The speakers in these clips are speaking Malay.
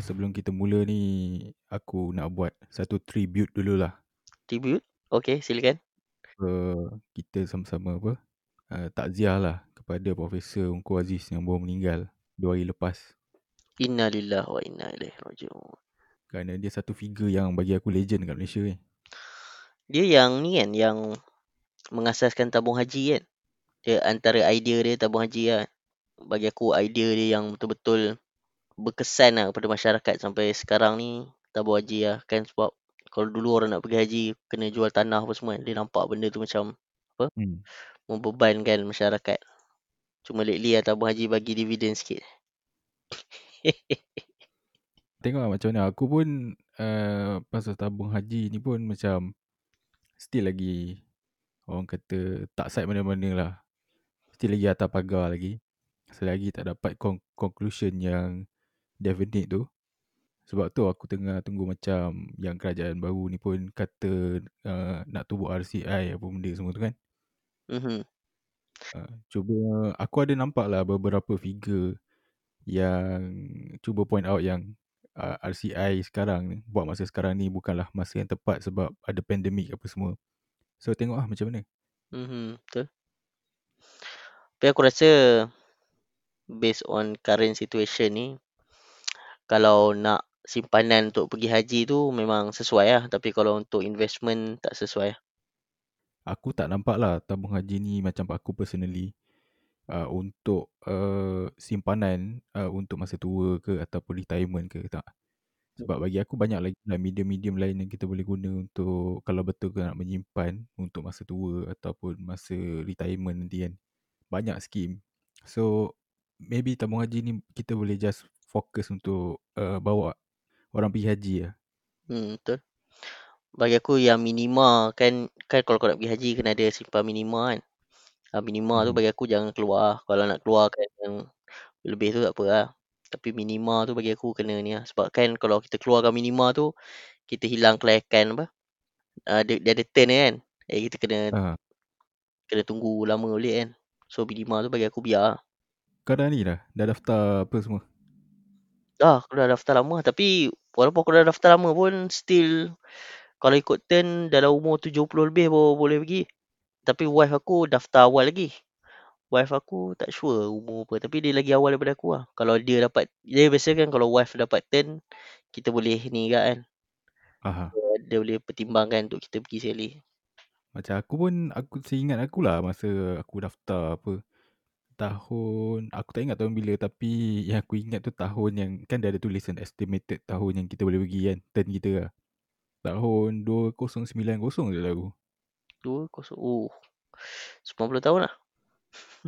sebelum apa sebelum kita mula ni aku nak buat satu tribute dululah. Tribute? Okay, silakan. Uh, kita sama-sama apa uh, takziah lah kepada Profesor Ungku Aziz yang baru meninggal dua hari lepas. Inna lillah wa inna ilaihi raji'un. Kerana dia satu figure yang bagi aku legend kat Malaysia ni. Dia yang ni kan, yang mengasaskan tabung haji kan. Dia antara idea dia tabung haji lah. Bagi aku idea dia yang betul-betul berkesan lah kepada masyarakat sampai sekarang ni tabung haji lah kan sebab kalau dulu orang nak pergi haji kena jual tanah apa semua dia nampak benda tu macam apa Hmm. membebankan masyarakat cuma lately lah tabung haji bagi dividen sikit Tengok lah macam mana. Aku pun uh, pasal tabung haji ni pun macam still lagi orang kata tak side mana-mana lah. Still lagi atas pagar lagi. Selagi tak dapat con- conclusion yang definite tu. Sebab tu aku tengah tunggu macam yang kerajaan baru ni pun kata uh, nak tubuh RCI apa benda semua tu kan. Mhm. Uh, cuba aku ada nampak lah beberapa figure yang cuba point out yang uh, RCI sekarang ni buat masa sekarang ni bukanlah masa yang tepat sebab ada pandemik apa semua. So tengok lah macam mana. Mhm, betul. Tapi aku rasa based on current situation ni kalau nak simpanan untuk pergi haji tu memang sesuai lah tapi kalau untuk investment tak sesuai lah. Aku tak nampak lah tabung haji ni macam aku personally uh, untuk uh, simpanan uh, untuk masa tua ke ataupun retirement ke tak. Sebab bagi aku banyak lagi lah medium-medium lain yang kita boleh guna untuk kalau betul ke nak menyimpan untuk masa tua ataupun masa retirement nanti kan. Banyak skim. So maybe tabung haji ni kita boleh just fokus untuk uh, bawa orang pergi haji lah. Hmm, betul. Bagi aku yang minima kan kan kalau kau nak pergi haji kena ada simpan minima kan. Ha, minima tu Mhm. bagi aku jangan keluar. Kalau nak keluarkan yang lebih tu tak apa lah. Tapi minima tu bagi aku kena ni lah. Sebab kan kalau kita keluarkan minima tu kita hilang kelayakan apa. Uh, dia, dia ada turn kan. Eh kita kena Ha. kena tunggu lama balik kan. So minima tu bagi aku biar. Kau dah ni dah? Dah daftar apa semua? Dah, aku dah daftar lama. Tapi walaupun aku dah daftar lama pun still kalau ikut turn dalam umur 70 lebih baru boleh pergi. Tapi wife aku daftar awal lagi. Wife aku tak sure umur apa. Tapi dia lagi awal daripada aku lah. Kalau dia dapat, dia biasa kan kalau wife dapat turn, kita boleh ni juga kan. Aha. Dia boleh pertimbangkan untuk kita pergi sekali. Macam aku pun, aku seingat aku lah masa aku daftar apa. Tahun, aku tak ingat tahun bila tapi yang aku ingat tu tahun yang, kan dia ada tulisan estimated tahun yang kita boleh pergi kan. Turn kita lah. Tahun 2090 je lah aku. 2, kosong. Oh. 90 tahun lah.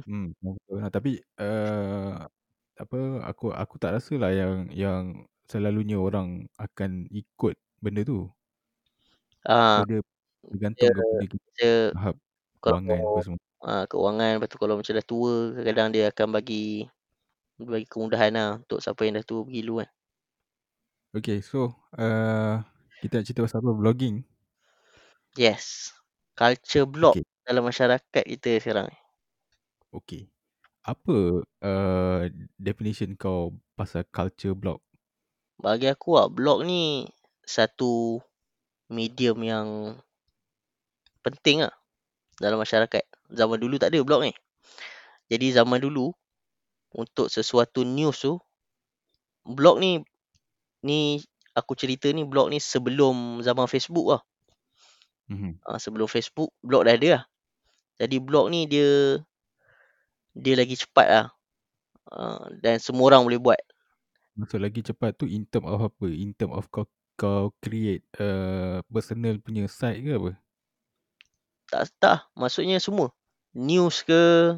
Hmm, betul lah. Tapi uh, apa aku aku tak rasa lah yang yang selalunya orang akan ikut benda tu. Ah, So dia bergantung kepada kita dia kalau kewangan apa semua. Ah, keuangan lepas tu kalau macam dah tua kadang-kadang dia akan bagi bagi kemudahan lah untuk siapa yang dah tua pergi dulu kan. Okay, so uh, kita nak cerita pasal apa? Vlogging. Yes. Culture block Okay, dalam masyarakat kita sekarang ni. okay. Apa uh, definition kau pasal culture block? Bagi aku lah, blog ni satu medium yang penting lah dalam masyarakat. Zaman dulu tak ada blog ni. Jadi zaman dulu, untuk sesuatu news tu, blog ni, ni aku cerita ni blog ni sebelum zaman Facebook lah. Mm-hmm. Ha, sebelum Facebook, blog dah ada lah. Jadi blog ni dia dia lagi cepat lah. Uh, dan semua orang boleh buat. Maksud lagi cepat tu in term of apa? In term of kau, kau create uh, personal punya site ke apa? Tak, tak. Maksudnya semua. News ke,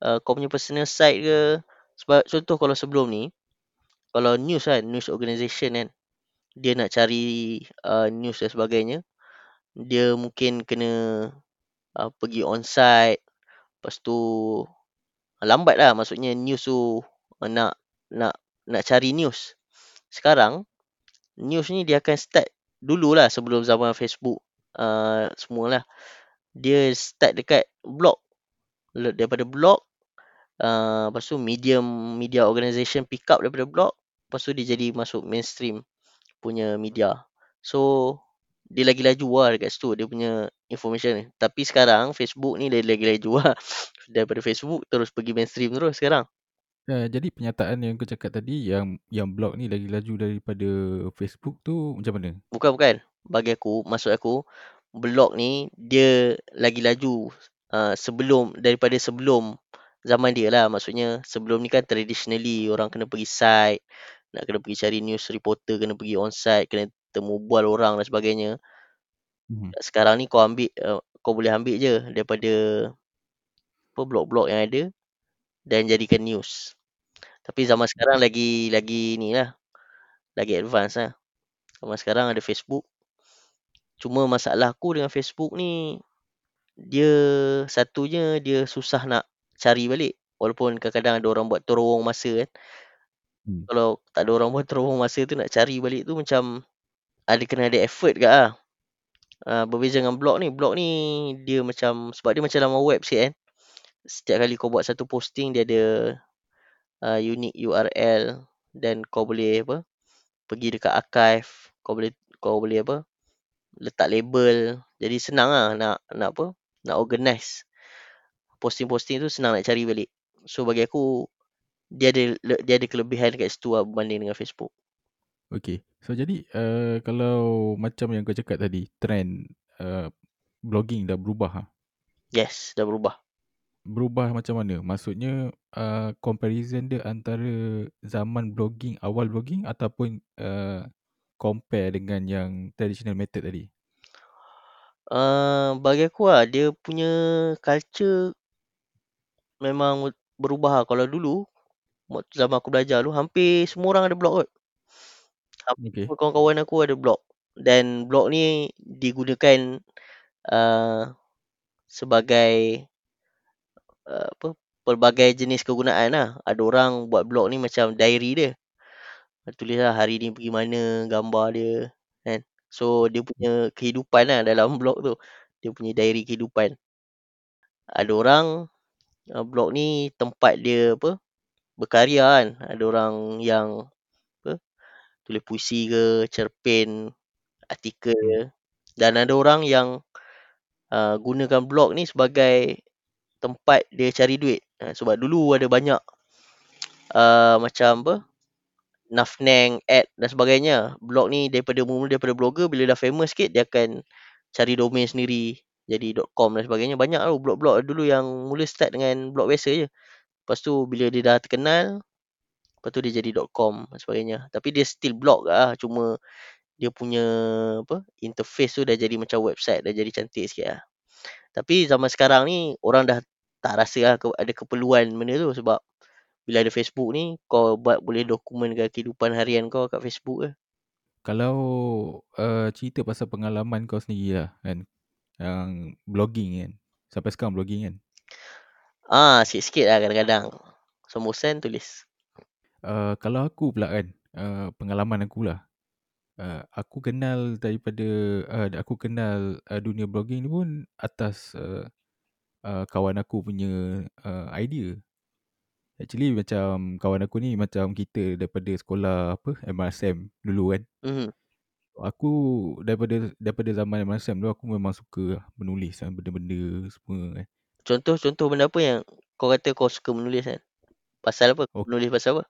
uh, kau punya personal site ke. Sebab contoh kalau sebelum ni, kalau news kan, news organisation kan, dia nak cari uh, news dan sebagainya, dia mungkin kena uh, pergi on site, lepas tu uh, lambat lah maksudnya news tu uh, nak nak nak cari news. Sekarang, news ni dia akan start dululah sebelum zaman Facebook uh, semualah. Dia start dekat blog. Daripada blog, uh, lepas tu medium media organisation pick up daripada blog, Lepas tu dia jadi masuk mainstream punya media. So dia lagi laju lah dekat situ dia punya information ni. Tapi sekarang Facebook ni dia lagi laju lah. Daripada Facebook terus pergi mainstream terus sekarang. Uh, jadi pernyataan yang kau cakap tadi yang yang blog ni lagi laju daripada Facebook tu macam mana? Bukan bukan. Bagi aku, maksud aku blog ni dia lagi laju uh, sebelum daripada sebelum zaman dia lah. Maksudnya sebelum ni kan traditionally orang kena pergi site, nak kena pergi cari news reporter, kena pergi on site, kena temu bual orang dan sebagainya. Hmm. Sekarang ni kau ambil uh, kau boleh ambil je daripada apa blog-blog yang ada dan jadikan news. Tapi zaman sekarang lagi lagi ni lah. Lagi advance lah. Zaman sekarang ada Facebook. Cuma masalah aku dengan Facebook ni dia satunya dia susah nak cari balik. Walaupun kadang-kadang ada orang buat terowong masa kan. Hmm. Kalau tak ada orang buat terowong masa tu nak cari balik tu macam ada kena ada effort ke lah. Uh, berbeza dengan blog ni. Blog ni dia macam sebab dia macam laman web sikit kan. Setiap kali kau buat satu posting dia ada uh, unique URL dan kau boleh apa pergi dekat archive kau boleh kau boleh apa letak label. Jadi senang lah nak nak apa nak organize posting-posting tu senang nak cari balik. So bagi aku dia ada dia ada kelebihan dekat situ lah berbanding dengan Facebook. Okay so jadi uh, kalau macam yang kau cakap tadi trend uh, blogging dah berubah ha? yes dah berubah. Berubah macam mana? Maksudnya uh, comparison dia antara zaman blogging, awal blogging ataupun uh, compare dengan yang traditional method tadi? Uh, bagi aku lah, dia punya culture memang berubah lah. Kalau dulu, zaman aku belajar dulu, hampir semua orang ada blog kot. Hampir okay. kawan-kawan aku ada blog. Dan blog ni digunakan uh, sebagai uh, apa pelbagai jenis kegunaan lah. Ada orang buat blog ni macam diary dia. Tulis lah hari ni pergi mana, gambar dia. Kan? So dia punya kehidupan lah dalam blog tu. Dia punya diary kehidupan. Ada orang uh, blog ni tempat dia apa berkarya kan. Ada orang yang apa tulis puisi ke, cerpen, artikel. Dan ada orang yang uh, gunakan blog ni sebagai tempat dia cari duit. Ha, sebab dulu ada banyak uh, macam apa Nafneng, ad dan sebagainya. Blog ni daripada mula daripada blogger bila dah famous sikit dia akan cari domain sendiri jadi .com dan sebagainya. Banyak tau blog-blog dulu yang mula start dengan blog biasa je. Lepas tu bila dia dah terkenal lepas tu dia jadi .com dan sebagainya. Tapi dia still blog lah cuma dia punya apa interface tu dah jadi macam website dah jadi cantik sikit lah. Tapi zaman sekarang ni orang dah tak rasa lah ada keperluan benda tu sebab bila ada Facebook ni kau buat boleh dokumenkan kehidupan harian kau kat Facebook ke. Kalau uh, cerita pasal pengalaman kau sendiri lah kan yang blogging kan. Sampai sekarang blogging kan. Ah, sikit-sikit lah kadang-kadang. Semua sen tulis. Uh, kalau aku pula kan, uh, pengalaman aku lah. Uh, aku kenal daripada, uh, aku kenal uh, dunia blogging ni pun atas uh, uh, kawan aku punya uh, idea. Actually macam kawan aku ni macam kita daripada sekolah apa MRSM dulu kan. Mm-hmm. Aku daripada daripada zaman MRSM dulu aku memang suka menulis kan benda-benda semua kan. Contoh-contoh benda apa yang kau kata kau suka menulis kan? Pasal apa? Okay. Menulis pasal apa?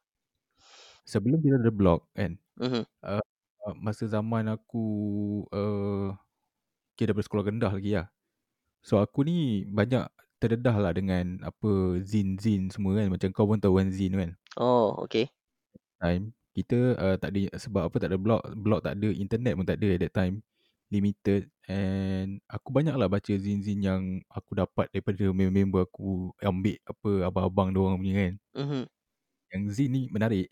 Sebelum kita ada blog kan. Mm-hmm. Uh, masa zaman aku uh, kira daripada sekolah rendah lagi lah. So aku ni banyak terdedah lah dengan apa zin-zin semua kan. Macam kau pun tahu kan zin kan. Oh, okay. Time kita uh, tak ada sebab apa tak ada blog, blog tak ada, internet pun tak ada at that time. Limited and aku banyak lah baca zin-zin yang aku dapat daripada member-member aku ambil apa abang-abang diorang punya kan. Mm-hmm. Yang zin ni menarik.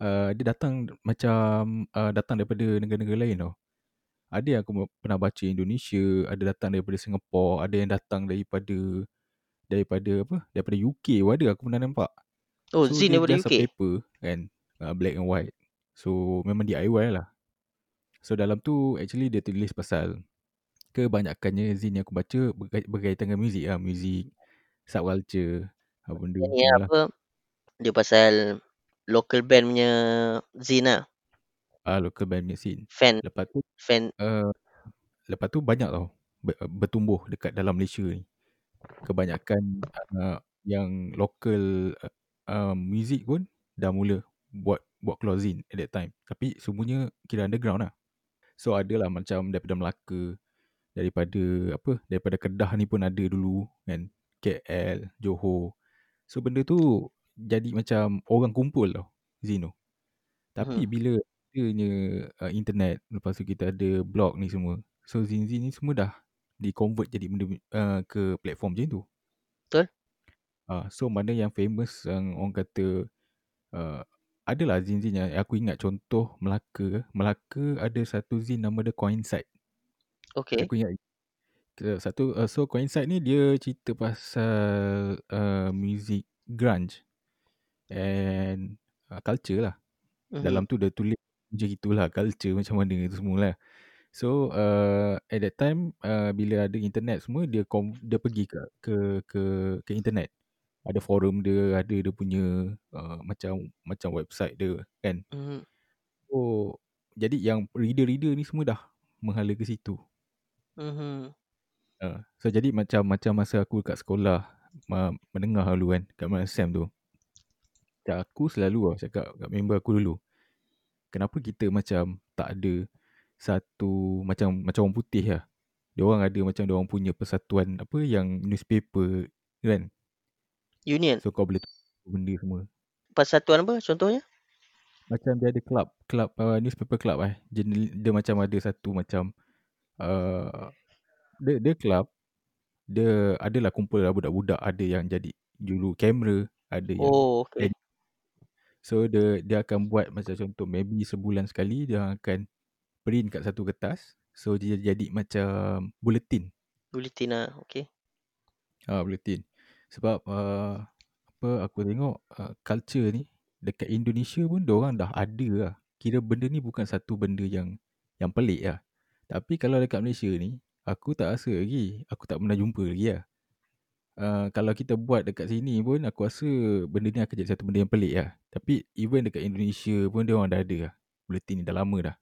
Uh, dia datang macam uh, datang daripada negara-negara lain tau. Ada yang aku pernah baca Indonesia, ada datang daripada Singapore, ada yang datang daripada daripada apa? Daripada UK pun ada aku pernah nampak. Oh, so, zin daripada UK. paper kan, uh, black and white. So memang DIY lah. So dalam tu actually dia tulis pasal kebanyakannya zin yang aku baca berkaitan dengan muzik lah, muzik, subculture, apa benda. Ini lah. apa? Dia pasal local band punya zine lah. Ah, local band punya scene. Fan Lepas tu, fan uh, lepas tu banyak tau ber- bertumbuh dekat dalam Malaysia ni. Kebanyakan uh, yang local uh, uh, music pun dah mula buat buat zine at that time. Tapi semuanya kira underground lah. So adalah macam daripada Melaka, daripada apa, daripada Kedah ni pun ada dulu kan. KL, Johor. So benda tu jadi macam orang kumpul tau zine tu. Tapi Mhm. bila adanya uh, internet, lepas tu kita ada blog ni semua. So zine-zine ni semua dah di-convert jadi benda uh, ke platform macam tu. Betul. Uh, so mana yang famous yang orang kata uh, adalah zine-zine yang aku ingat contoh Melaka. Melaka ada satu zine nama dia Coincide. Okay. Aku ingat satu uh, so Coincide ni dia cerita pasal uh, music grunge and uh, culture lah. Mhm. Dalam tu dia tulis macam itulah culture macam mana itu semua lah. So uh, at that time uh, bila ada internet semua dia kom, dia pergi ke ke ke ke internet. Ada forum dia, ada dia punya uh, macam macam website dia kan. Mhm. So jadi yang reader-reader ni semua dah menghala ke situ. Mhm. Uh, so jadi macam macam masa aku kat sekolah uh, menengah dulu kan kat Sam tu. Macam aku selalu lah cakap kat member aku dulu. Kenapa kita macam tak ada satu macam macam orang putih lah. Dia orang ada macam dia orang punya persatuan apa yang newspaper kan. Union. So kau boleh benda semua. Persatuan apa contohnya? Macam dia ada club, club uh, newspaper club eh. Dia, dia macam ada satu macam uh, dia dia club dia adalah kumpul lah budak-budak ada yang jadi juru kamera, ada yang Oh, okay. So dia dia akan buat macam contoh maybe sebulan sekali dia akan print kat satu kertas. So dia jadi macam bulletin. Bulletin lah. Okay. Ah bulletin. Sebab uh, apa aku tengok uh, culture ni dekat Indonesia pun orang dah ada lah. Kira benda ni bukan satu benda yang yang pelik lah. Tapi kalau dekat Malaysia ni aku tak rasa lagi. Aku tak pernah jumpa lagi lah. Uh, kalau kita buat dekat sini pun aku rasa benda ni akan jadi satu benda yang pelik lah. Tapi even dekat Indonesia pun dia orang dah ada lah. Bulletin ni dah lama dah.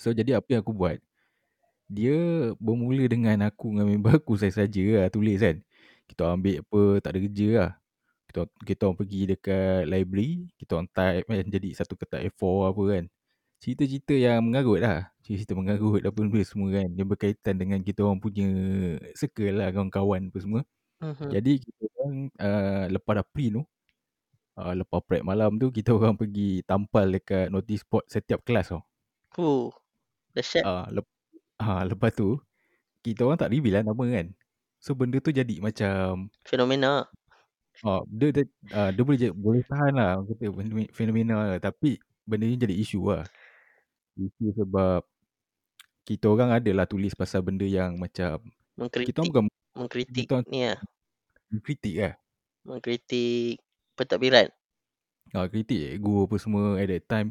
So jadi apa yang aku buat dia bermula dengan aku dengan member aku saya saja lah tulis kan. Kita ambil apa tak ada kerja lah. Kita kita orang pergi dekat library, kita orang type kan jadi satu kertas A4 apa kan. Cerita-cerita yang mengarut lah. Cerita mengarut apa benda semua kan. Yang berkaitan dengan kita orang punya circle lah kawan-kawan apa semua. Mhm. Jadi kita orang uh, lepas dah print tu uh, lepas prep malam tu kita orang pergi tampal dekat notice board setiap kelas tau. Oh, dahsyat. Ah, lep, ah, lepas tu kita orang tak reveal lah nama kan. So benda tu jadi macam Fenomena. ah dia dia, ah, dia boleh boleh tahan lah kata fenomena, fenomena lah tapi benda ni jadi isu lah. Isu sebab kita orang adalah tulis pasal benda yang macam kita Mengkritik. orang bukan Mengkritik kita ni lah. kritik lah. Mengkritik pentadbiran. Ah, kritik ego apa semua at that time.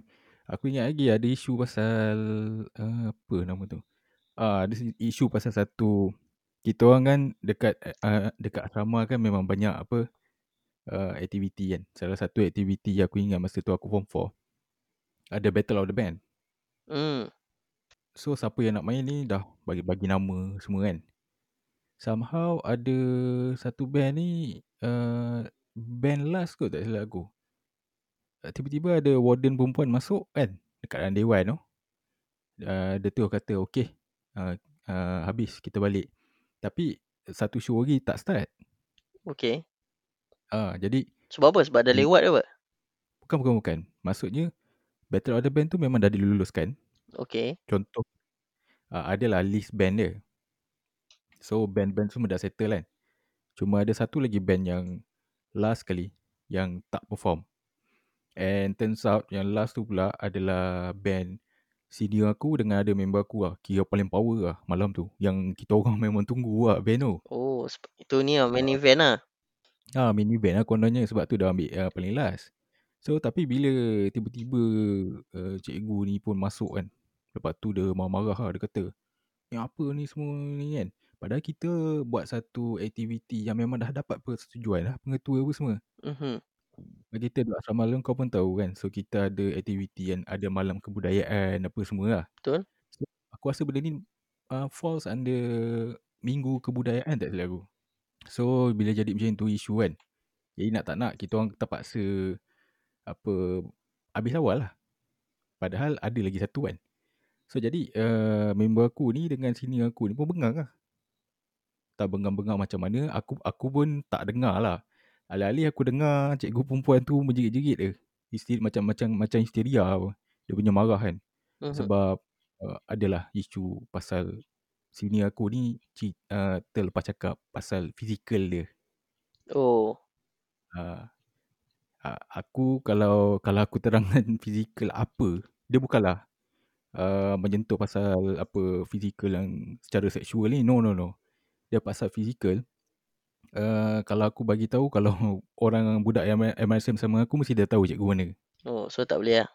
Aku ingat lagi ada isu pasal uh, apa nama tu. Ah, ada si- isu pasal satu kita orang kan dekat uh, dekat asrama kan memang banyak apa uh, aktiviti kan. Salah satu aktiviti aku ingat masa tu aku form 4 ada battle of the band. Hmm. So siapa yang nak main ni dah bagi bagi nama semua kan. Somehow ada satu band ni uh, band last kot tak silap aku. Uh, tiba-tiba ada warden perempuan masuk kan dekat dalam dewan tu. Uh, dia tu kata okey uh, uh, habis kita balik. Tapi satu show lagi tak start. Okay. Ah uh, jadi Sebab apa? Sebab dah Hmm. lewat ke apa? bukan bukan bukan. Maksudnya Battle of the Band tu memang dah diluluskan. Okay. Contoh uh, adalah list band dia. So band-band semua dah settle kan. Cuma ada satu lagi band yang last kali yang tak perform. And turns out yang last tu pula adalah band senior aku dengan ada member aku lah. Kira paling power lah malam tu. Yang kita orang memang tunggu lah band tu. Oh, itu ni lah main event lah. Ah, mini band lah kononnya sebab tu dah ambil uh, paling last. So tapi bila tiba-tiba uh, cikgu ni pun masuk kan. Lepas tu dia marah-marah lah. Dia kata, yang apa ni semua ni kan. Padahal kita buat satu aktiviti yang memang dah dapat persetujuan lah pengetua apa semua. Mhm. kita duduk asrama alun kau pun tahu kan. So kita ada aktiviti kan. Ada malam kebudayaan apa semua lah. Betul. So, aku rasa benda ni uh, falls under minggu kebudayaan tak silap aku. So bila jadi macam tu isu kan. Jadi nak tak nak kita orang terpaksa apa habis awal lah. Padahal ada lagi satu kan. So jadi uh, member aku ni dengan senior aku ni pun bengang lah. Tak bengang-bengang macam mana. Aku aku pun tak dengar lah. Alih-alih aku dengar cikgu perempuan tu menjerit-jerit dia. Isteri, macam macam macam histeria apa. Dia punya marah kan. Mhm. Sebab uh, adalah isu pasal sini aku ni uh, terlepas cakap pasal fizikal dia. Oh. Uh, uh, aku kalau kalau aku terangkan fizikal apa, dia bukanlah uh, menyentuh pasal apa fizikal yang secara seksual ni. No no no. Dia pasal fizikal uh, kalau aku bagi tahu kalau orang budak yang MRSM sama aku mesti dah tahu cikgu mana. Oh, so tak boleh lah.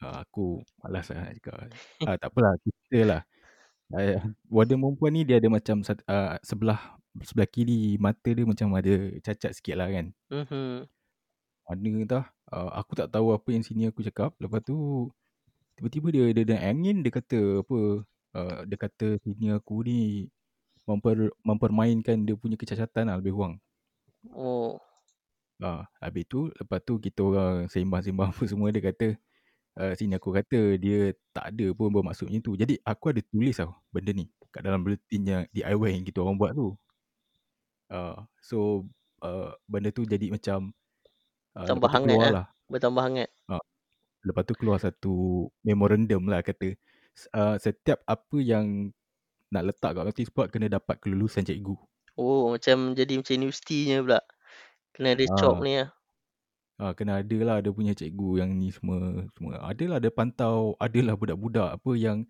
Uh, aku malas lah nak cakap. uh, tak apalah, kita lah. Uh, warden perempuan ni dia ada macam uh, sebelah sebelah kiri mata dia macam ada cacat sikit lah kan. Mhm. Mana tah, uh, aku tak tahu apa yang sini aku cakap. Lepas tu, tiba-tiba dia ada dia, angin, dia kata apa, uh, dia kata sini aku ni memper, mempermainkan dia punya kecacatan lah lebih kurang. Oh. Ah, habis tu, lepas tu kita orang sembang-sembang apa semua dia kata, uh, sini aku kata dia tak ada pun bermaksud macam tu. Jadi aku ada tulis tau benda ni kat dalam bulletin yang DIY yang kita orang buat tu. Uh, so, uh, benda tu jadi macam uh, Tambah hangat lah. lah. Bertambah hangat. Uh, lepas tu keluar satu memorandum lah kata, uh, setiap apa yang nak letak kat notice board kena dapat kelulusan cikgu. Oh, macam jadi macam universitinya pula. Kena ada cop Ah. ni lah. Ha, kena ada lah dia punya cikgu yang ni semua. semua. Adalah dia pantau, adalah budak-budak apa yang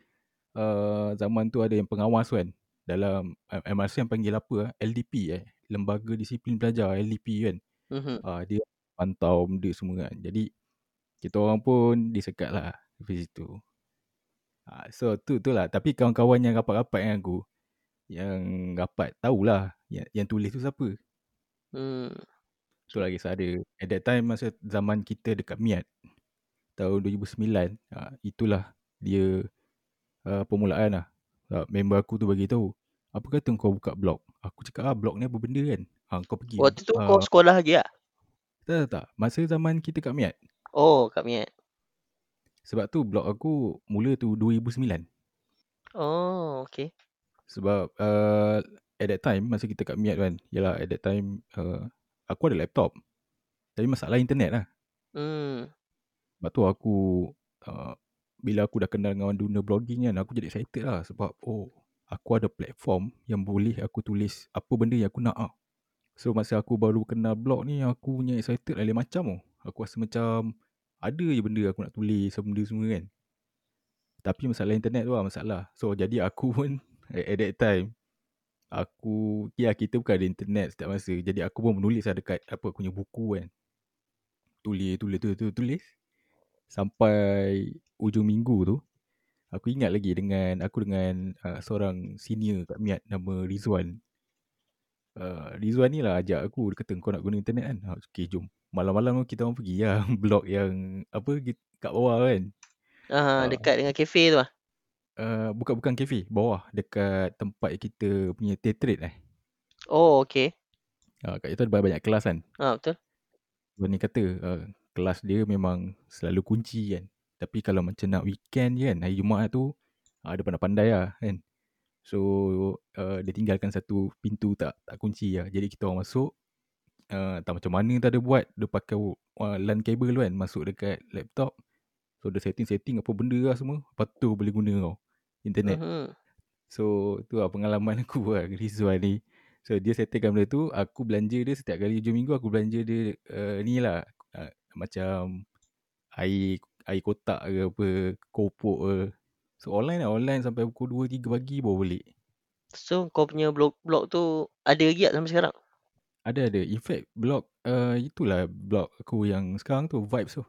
uh, zaman tu ada yang pengawas kan. Dalam MRC yang panggil apa? LDP eh. Lembaga Disiplin Pelajar, LDP kan. Mhm. Uh, dia pantau benda semua kan. Jadi, kita orang pun disekat lah di situ. Uh, so, tu tu lah. Tapi kawan-kawan yang rapat-rapat dengan aku, yang rapat tahulah yang, yang tulis tu siapa. Hmm. Tu lagi ada. At that time masa zaman kita dekat Miat tahun 2009, uh, itulah dia uh, permulaan lah. Uh, member aku tu bagi tahu, apa kata kau buka blog? Aku cakap ah blog ni apa benda kan? Ha, kau pergi. Waktu tu uh, kau sekolah lagi lah? Tak, tak, tak. Masa zaman kita kat Miat. Oh, kat Miat. Sebab tu blog aku mula tu 2009. Oh, okay. Sebab uh, at that time, masa kita kat Miat kan, yalah at that time, uh, aku ada laptop. Tapi masalah internet lah. Hmm. Sebab tu aku, uh, bila aku dah kenal dengan dunia blogging kan, aku jadi excited lah. Sebab, oh, aku ada platform yang boleh aku tulis apa benda yang aku nak lah. So, masa aku baru kenal blog ni, aku punya excited lain macam oh. Aku rasa macam, ada je benda aku nak tulis, benda semua kan. Tapi masalah internet tu lah masalah. So, jadi aku pun, at that time, aku ya kita bukan ada internet setiap masa jadi aku pun menulis lah dekat apa aku punya buku kan tulis tulis tulis tulis, tulis. sampai ujung minggu tu aku ingat lagi dengan aku dengan uh, seorang senior kat Miat nama Rizwan uh, Rizwan ni lah ajak aku dia kata kau nak guna internet kan uh, okay jom malam-malam kita orang pergi lah blog yang apa kat bawah kan uh, dekat dengan kafe tu lah Uh, bukan bukan kafe, bawah dekat tempat kita punya tetrate eh. Oh, okey. Uh, kat itu ada banyak kelas kan. Ah, uh, betul. Bani kata uh, kelas dia memang selalu kunci kan. Tapi kalau macam nak weekend je kan, hari Jumaat tu uh, dia pandai-pandai lah kan. So uh, dia tinggalkan satu pintu tak tak kunci lah. Jadi kita orang masuk uh, tak macam mana tak ada buat. Dia pakai uh, LAN cable kan masuk dekat laptop. So dia setting-setting apa benda lah semua. Lepas tu boleh guna tau internet. Uh-huh. So tu lah pengalaman aku lah Rizwan ni. So dia settlekan benda tu, aku belanja dia setiap kali hujung minggu aku belanja dia uh, ni lah. Uh, macam air air kotak ke apa, kopok ke. So online lah, online sampai pukul 2-3 pagi baru balik. So kau punya blog blog tu ada lagi tak sampai sekarang? Ada ada. In fact blog uh, itulah blog aku yang sekarang tu Vibes tu.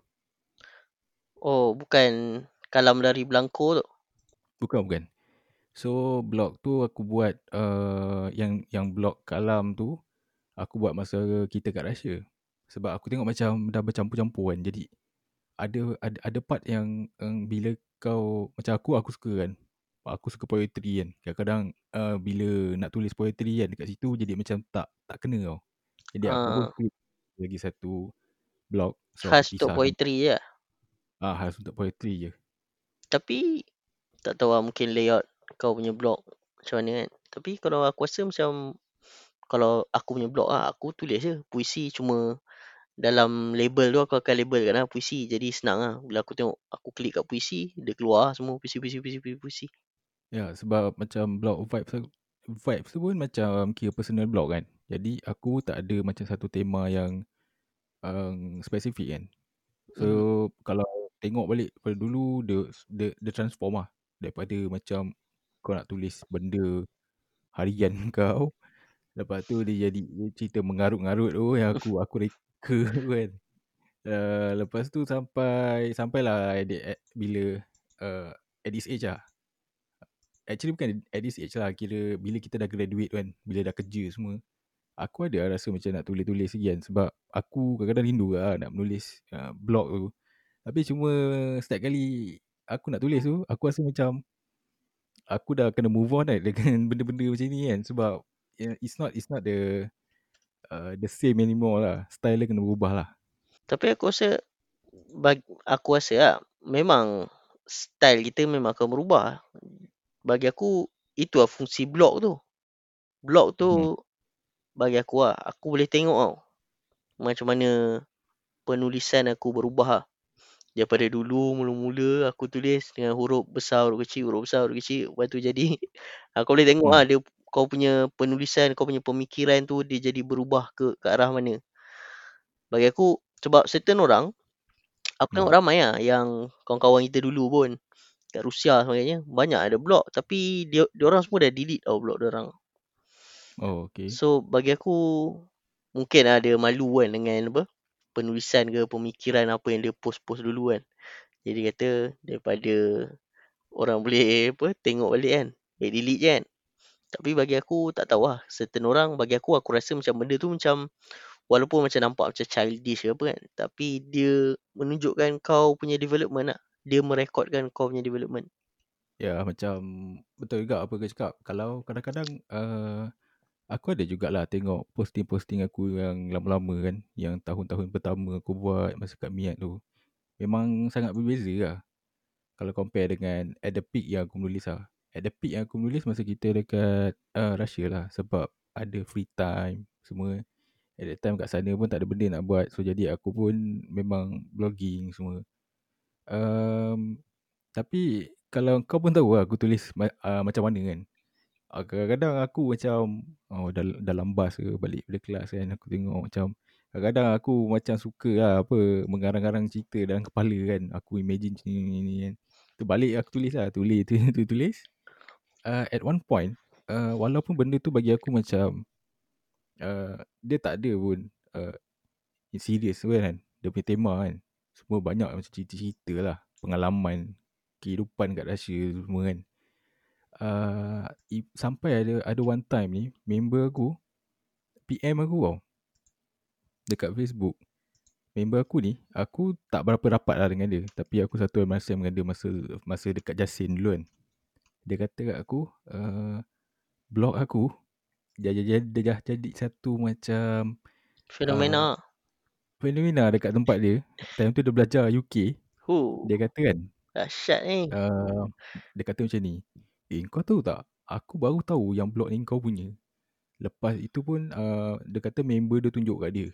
Oh bukan kalam dari Blanco tu? Bukan bukan. So blog tu aku buat uh, yang yang blog kalam tu aku buat masa kita kat Russia. Sebab aku tengok macam dah bercampur-campur kan. Jadi ada ada ada part yang, yang bila kau macam aku aku suka kan. Aku suka poetry kan. Kadang-kadang uh, bila nak tulis poetry kan dekat situ jadi macam tak tak kena tau. Jadi aku pun Uh, create lagi satu blog. Aku khas untuk poetry je. lah. Ah, khas untuk poetry je. Tapi tak tahu lah mungkin layout kau punya blog macam mana kan. Tapi kalau aku rasa macam kalau aku punya blog lah, aku tulis je puisi cuma dalam label tu aku akan labelkan lah puisi. Jadi senang lah. Bila aku tengok, aku klik kat puisi, dia keluar semua puisi, puisi, puisi, puisi, puisi. Ya, sebab macam blog vibes vibes tu pun macam kira personal blog kan. Jadi aku tak ada macam satu tema yang um, spesifik kan. So Mhm. kalau tengok balik pada dulu dia dia, dia transform lah daripada macam kau nak tulis benda harian kau lepas tu dia jadi cerita mengarut-ngarut tu yang aku aku tu kan. Uh, lepas tu sampai sampailah at, at, bila uh, at this age lah. Actually bukan at this age lah kira bila kita dah graduate kan bila dah kerja semua aku ada rasa macam nak tulis-tulis lagi kan. Sebab aku kadang-kadang rindu lah nak menulis uh, blog tu. Tapi cuma setiap kali aku nak tulis tu aku rasa macam aku dah kena move on kan dengan benda-benda macam ni kan. Sebab it's not it's not the uh, the same anymore lah style dia kena berubah lah Tapi aku rasa, bagi, aku rasa lah, memang style kita memang akan berubah. Bagi aku, itu lah fungsi blog tu. Blog tu, hmm. bagi aku lah, aku boleh tengok tau. Macam mana penulisan aku berubah lah. Daripada dulu mula-mula aku tulis dengan huruf besar, huruf kecil, huruf besar, huruf kecil. Lepas tu jadi, kau boleh tengok Hmm. lah dia, kau punya penulisan, kau punya pemikiran tu dia jadi berubah ke, ke arah mana. Bagi aku, sebab certain orang, aku tengok Hmm. ramai lah yang kawan-kawan kita dulu pun, kat Rusia sebagainya, banyak ada blog. Tapi dia, dia orang semua dah delete tau blog dia orang. oh okay So bagi aku mungkin dia malu kan dengan apa penulisan ke pemikiran apa yang dia post-post dulu kan. Jadi kata daripada orang boleh apa tengok balik kan. Dia delete je kan. Tapi bagi aku tak tahu lah. Certain orang bagi aku aku rasa macam benda tu macam walaupun macam nampak macam childish ke apa kan. Tapi dia menunjukkan kau punya development lah. Dia merekodkan kau punya development. Ya macam betul juga apa kau cakap. Kalau kadang-kadang uh, aku ada jugalah tengok posting-posting aku yang lama-lama kan. Yang tahun-tahun pertama aku buat masa kat Miat tu. Memang sangat berbeza lah. Kalau compare dengan at the peak yang aku menulis lah. At the peak yang aku menulis masa kita dekat uh, Russia lah. Sebab ada free time semua. At that time kat sana pun tak ada benda nak buat. So jadi aku pun memang blogging semua. Um, tapi kalau kau pun tahu lah aku tulis uh, macam mana kan. Uh, kadang-kadang aku macam oh, dah, dah lambas ke balik pada kelas kan. Aku tengok macam kadang-kadang aku macam suka lah apa mengarang-arang cerita dalam kepala kan. Aku imagine ni, ni, ni kan. Tu balik aku tulis lah. Tulis, tulis, tulis. tulis. Uh, at one point, uh, walaupun benda tu bagi aku macam uh, dia tak ada pun uh, serius kan. Dia punya tema kan. Semua banyak macam cerita-cerita lah. Pengalaman kehidupan kat Russia semua kan. Uh, sampai ada ada one time ni member aku PM aku tau. Dekat Facebook. Member aku ni, aku tak berapa rapat lah dengan dia. Tapi aku satu masa dengan dia masa masa dekat Jasin dulu kan. Dia kata kat aku, uh, blog aku, dia, dia, dia, dia dah jadi satu macam Fenomena. Uh, fenomena dekat tempat dia. Time tu dia belajar UK. Huh. Dia kata kan, Dahsyat ni. Uh, dia kata macam ni. Eh kau tahu tak? Aku baru tahu yang blog ni kau punya. Lepas itu pun uh, dia kata member dia tunjuk kat dia.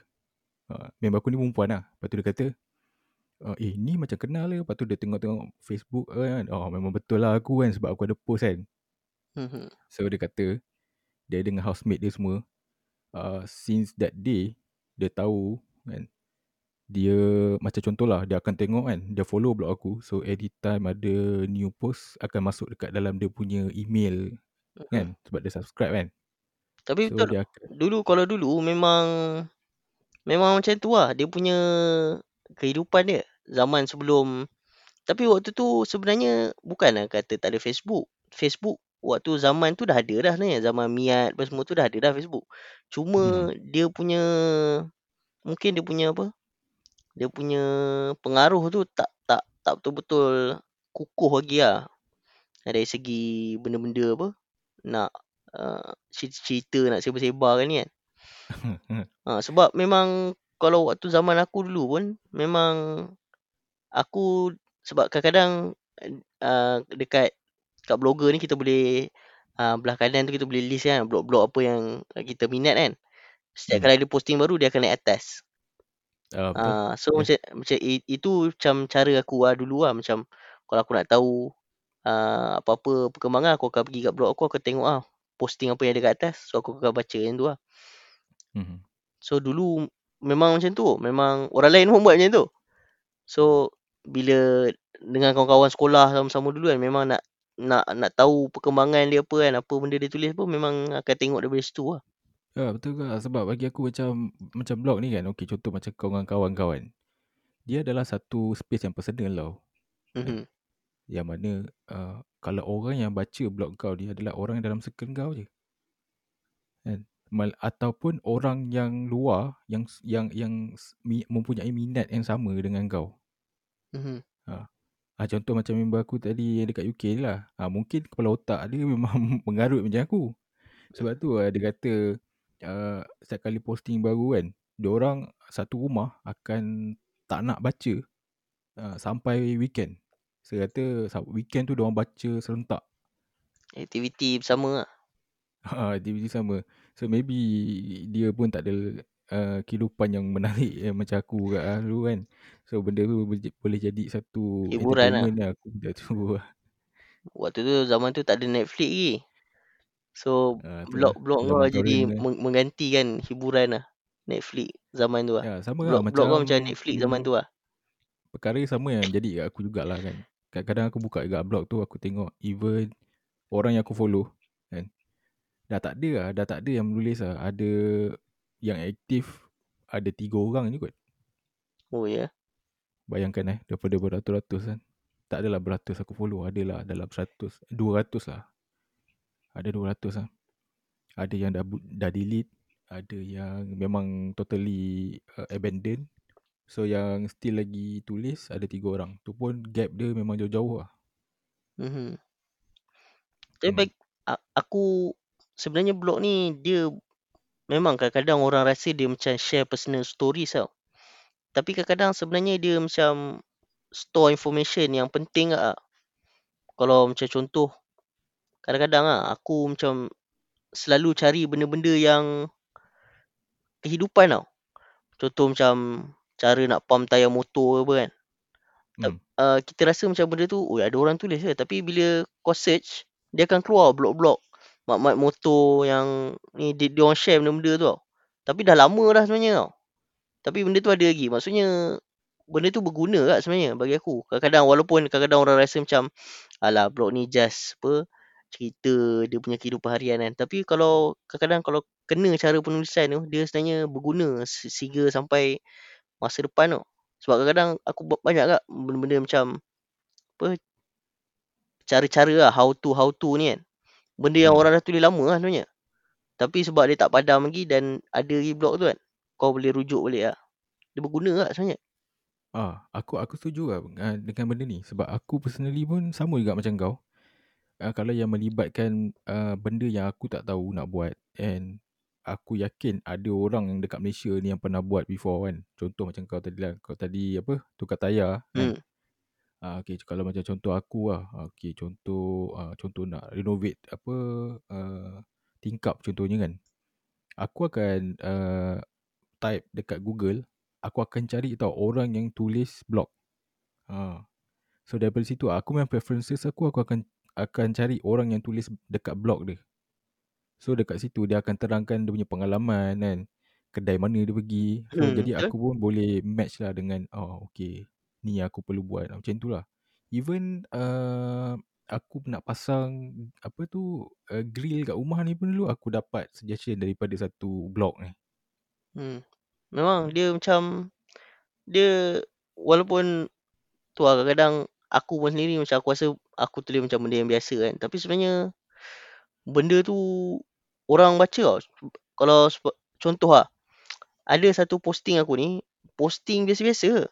Uh, member aku ni perempuan lah. Lepas tu dia kata. Uh, eh ni macam kenal lah. Lepas tu dia tengok-tengok Facebook kan. Oh memang betul lah aku kan. Sebab aku ada post kan. Mhm. so dia kata. Dia dengan housemate dia semua. Uh, since that day. Dia tahu kan dia macam contohlah dia akan tengok kan dia follow blog aku so anytime ada new post akan masuk dekat dalam dia punya email Mhm. kan sebab dia subscribe kan Tapi so betul akan dulu kalau dulu memang memang macam tu lah dia punya kehidupan dia zaman sebelum tapi waktu tu sebenarnya bukanlah kata tak ada Facebook. Facebook waktu zaman tu dah ada dah sebenarnya zaman Miat apa semua tu dah ada dah Facebook. hmm. Cuma dia punya mungkin dia punya apa, dia punya pengaruh tu tak tak tak betul-betul kukuh lagi lah. Dari segi benda-benda apa, nak uh, cerita-cerita, nak sebar-sebar kan ni kan. Ha, sebab memang kalau waktu zaman aku dulu pun, memang aku sebab kadang-kadang uh, dekat kat blogger ni kita boleh uh, belah kanan tu kita boleh list kan blog-blog apa yang kita minat kan. Setiap Hmm. kali ada posting baru dia akan naik atas. Uh, so Ya. macam macam i- itu macam cara aku lah dulu lah macam kalau aku nak tahu uh, apa-apa perkembangan aku akan pergi kat blog aku aku akan tengok ah posting apa yang ada kat atas so aku akan baca yang tu lah. Mhm. So dulu memang macam tu. Memang orang lain pun buat macam tu. So bila dengan kawan-kawan sekolah sama-sama dulu kan memang nak nak nak tahu perkembangan dia apa kan, apa benda dia tulis pun memang akan tengok daripada situ lah. Ya betul ke sebab bagi aku macam macam blog ni kan okey contoh macam kau dengan kawan-kawan dia adalah satu space yang personal tau Mhm. yang mana uh, kalau orang yang baca blog kau ni adalah orang dalam circle kau je kan Mal, ataupun orang yang luar yang yang yang mempunyai minat yang sama dengan kau Mhm. Ah contoh macam member aku tadi yang dekat UK ni lah. Ah mungkin kepala otak dia memang mengarut macam aku. Sebab tu ah, dia kata uh, setiap kali posting baru kan, dia orang satu rumah akan tak nak baca uh, sampai weekend. Saya kata weekend tu dia orang baca serentak. Aktiviti bersama lah. Ha, aktiviti sama. So maybe dia pun tak ada uh, kehidupan yang menarik eh, macam aku kat ah, dulu kan. So benda tu boleh jadi satu Hiburan lah. lah. Aku tahu lah. Waktu tu zaman tu tak ada Netflix lagi. So Ah, tu lah. blog-blog kau jadi lah. meng- menggantikan hiburan lah. Netflix zaman tu lah. Ya, sama lah Blog, blog kau macam macam Netflix zaman tu lah. perkara sama yang jadi kat aku jugalah kan. Kadang-kadang aku buka dekat blog tu aku tengok even orang yang aku follow. Dah tak ada lah, dah tak ada yang menulis lah. Ada yang aktif ada tiga orang je kot. Oh ya. Yeah. Bayangkan eh, daripada beratus-ratus kan. Tak adalah beratus aku follow, adalah dalam seratus, dua ratus lah. Ada dua ratus lah. Ada yang dah, dah delete, ada yang memang totally uh, abandoned. So yang still lagi tulis ada tiga orang. Tu pun gap dia memang jauh-jauh lah. Mhm. Tapi Hmm. aku sebenarnya blog ni dia memang kadang-kadang orang rasa dia macam share personal stories tau. Tapi kadang-kadang sebenarnya dia macam store information yang penting lah. Kalau macam contoh, kadang-kadang lah aku macam selalu cari benda-benda yang kehidupan tau. Contoh macam cara nak pump tayar motor ke apa kan. Hmm. Uh, kita rasa macam benda tu, oh ada orang tulis ke. Tapi bila kau search, dia akan keluar blog-blog mat-mat motor yang ni dia, dia orang share benda-benda tu tau. Tapi dah lama dah sebenarnya tau. Tapi benda tu ada lagi. Maksudnya benda tu berguna kat sebenarnya bagi aku. Kadang-kadang walaupun kadang-kadang orang rasa macam alah blog ni just apa cerita dia punya kehidupan harian kan. Tapi kalau kadang-kadang kalau kena cara penulisan tu dia sebenarnya berguna se- sehingga sampai masa depan tu. Sebab kadang-kadang aku banyak kat benda-benda macam apa cara-cara lah how to how to ni kan. Benda yang Hmm. orang dah tulis lama lah sebenarnya. Tapi sebab dia tak padam lagi dan ada lagi blog tu kan. Kau boleh rujuk balik lah. Dia berguna lah sebenarnya. Ah, aku aku setuju lah uh, dengan benda ni sebab aku personally pun sama juga macam kau. Uh, kalau yang melibatkan uh, benda yang aku tak tahu nak buat and aku yakin ada orang yang dekat Malaysia ni yang pernah buat before kan. Contoh macam kau tadi lah, kau tadi apa tukar tayar kan. Ah, okay, kalau macam contoh aku lah. Okay, contoh uh, contoh nak renovate apa uh, tingkap contohnya kan. Aku akan uh, type dekat Google, aku akan cari tau orang yang tulis blog. Ha. So daripada situ aku memang preferences aku aku akan akan cari orang yang tulis dekat blog dia. So dekat situ dia akan terangkan dia punya pengalaman kan. Kedai mana dia pergi. So Hmm, jadi betul. aku pun boleh match lah dengan oh okay ni yang aku perlu buat macam tu lah. Even uh, aku nak pasang apa tu uh, grill kat rumah ni pun dulu aku dapat suggestion daripada satu blog ni. Hmm. Memang dia macam dia walaupun tu lah kadang-kadang aku pun sendiri macam aku rasa aku tulis macam benda yang biasa kan. Tapi sebenarnya benda tu orang baca tau. Kalau contoh lah. ada satu posting aku ni, posting biasa-biasa.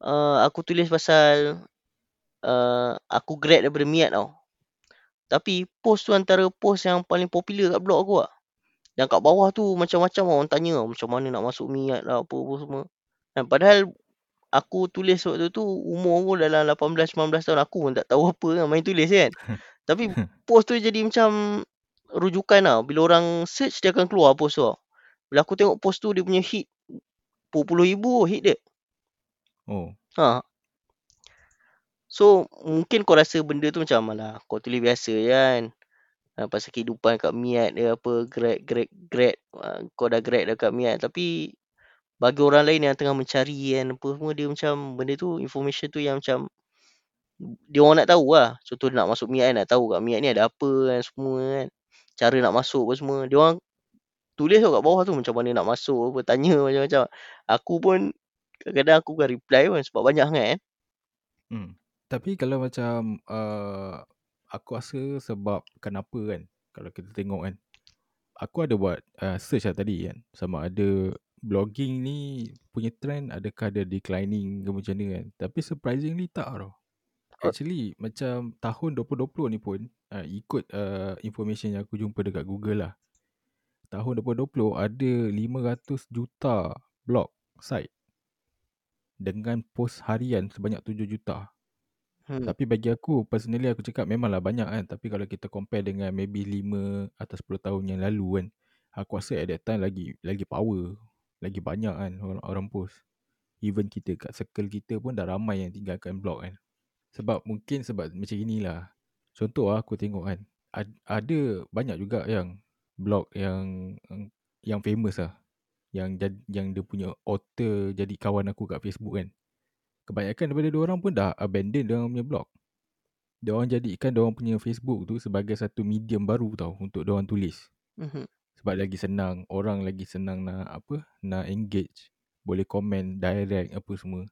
Uh, aku tulis pasal uh, aku grad daripada Miat tau. Tapi post tu antara post yang paling popular kat blog aku lah. Dan kat bawah tu macam-macam orang tanya macam mana nak masuk Miat lah apa-apa semua. Dan padahal aku tulis waktu tu umur aku dalam 18-19 tahun aku pun tak tahu apa kan main tulis kan. Tapi post tu jadi macam rujukan lah. Bila orang search dia akan keluar post tu. Bila aku tengok post tu dia punya hit puluh ribu hit dia. Oh. Ha. So mungkin kau rasa benda tu macam malah kau tulis biasa je kan. Ha, pasal kehidupan kat Miat dia apa grad grad grad ha, kau dah grad dekat Miat tapi bagi orang lain yang tengah mencari kan apa semua dia macam benda tu information tu yang macam dia orang nak tahu lah. Contoh nak masuk Miat kan nak tahu kat Miat ni ada apa kan semua kan. Cara nak masuk apa semua. Dia orang tulis kat bawah tu macam mana nak masuk apa tanya macam-macam. Aku pun kadang-kadang aku akan reply pun sebab banyak sangat kan. Hmm. Tapi kalau macam uh, aku rasa sebab kenapa kan kalau kita tengok kan aku ada buat uh, search lah tadi kan sama ada blogging ni punya trend adakah ada declining ke macam mana kan tapi surprisingly tak tau actually macam tahun 2020 ni pun uh, ikut uh, information yang aku jumpa dekat Google lah tahun 2020 ada 500 juta blog site dengan post harian sebanyak 7 juta Hmm. Tapi bagi aku, personally aku cakap memanglah banyak kan. Tapi kalau kita compare dengan maybe 5 atau 10 tahun yang lalu kan. Aku rasa at that time lagi lagi power. Lagi banyak kan orang, orang post. Even kita kat circle kita pun dah ramai yang tinggalkan blog kan. Sebab mungkin sebab macam inilah. Contoh lah aku tengok kan. Ada banyak juga yang blog yang yang famous lah. Yang yang dia punya author jadi kawan aku kat Facebook kan kebanyakan daripada dia orang pun dah abandon dia orang punya blog. Dia orang jadikan dia orang punya Facebook tu sebagai satu medium baru tau untuk dia orang tulis. Mm-hmm. Sebab lagi senang, orang lagi senang nak apa? Nak engage, boleh komen direct apa semua.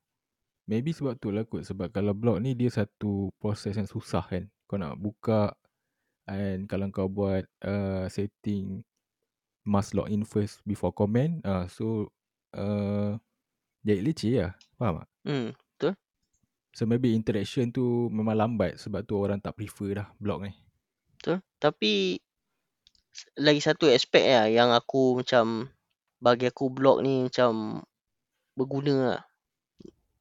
Maybe sebab tu lah kot sebab kalau blog ni dia satu proses yang susah kan. Kau nak buka and kalau kau buat uh, setting must log in first before comment, uh, so uh, jadi leceh lah. Faham tak? Hmm, betul. So maybe interaction tu memang lambat sebab tu orang tak prefer dah blog ni. Betul. Tapi lagi satu aspek lah yang aku macam bagi aku blog ni macam berguna lah.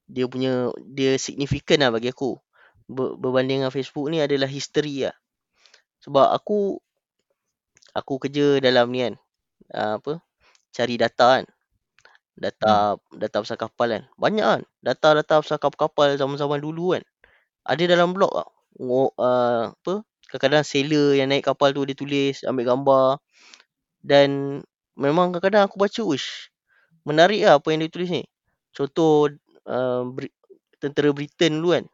Dia punya, dia signifikan lah bagi aku. Ber, berbanding dengan Facebook ni adalah history lah. Sebab aku, aku kerja dalam ni kan. Uh, apa, cari data kan. Data hmm. data pasal kapal kan. Banyak kan. Data-data pasal kapal-kapal zaman-zaman dulu kan. Ada dalam blog lah. Uh, apa? Kadang-kadang sailor yang naik kapal tu dia tulis, ambil gambar. Dan memang kadang-kadang aku baca, uish. Menarik lah apa yang dia tulis ni. Contoh, uh, tentera Britain dulu kan.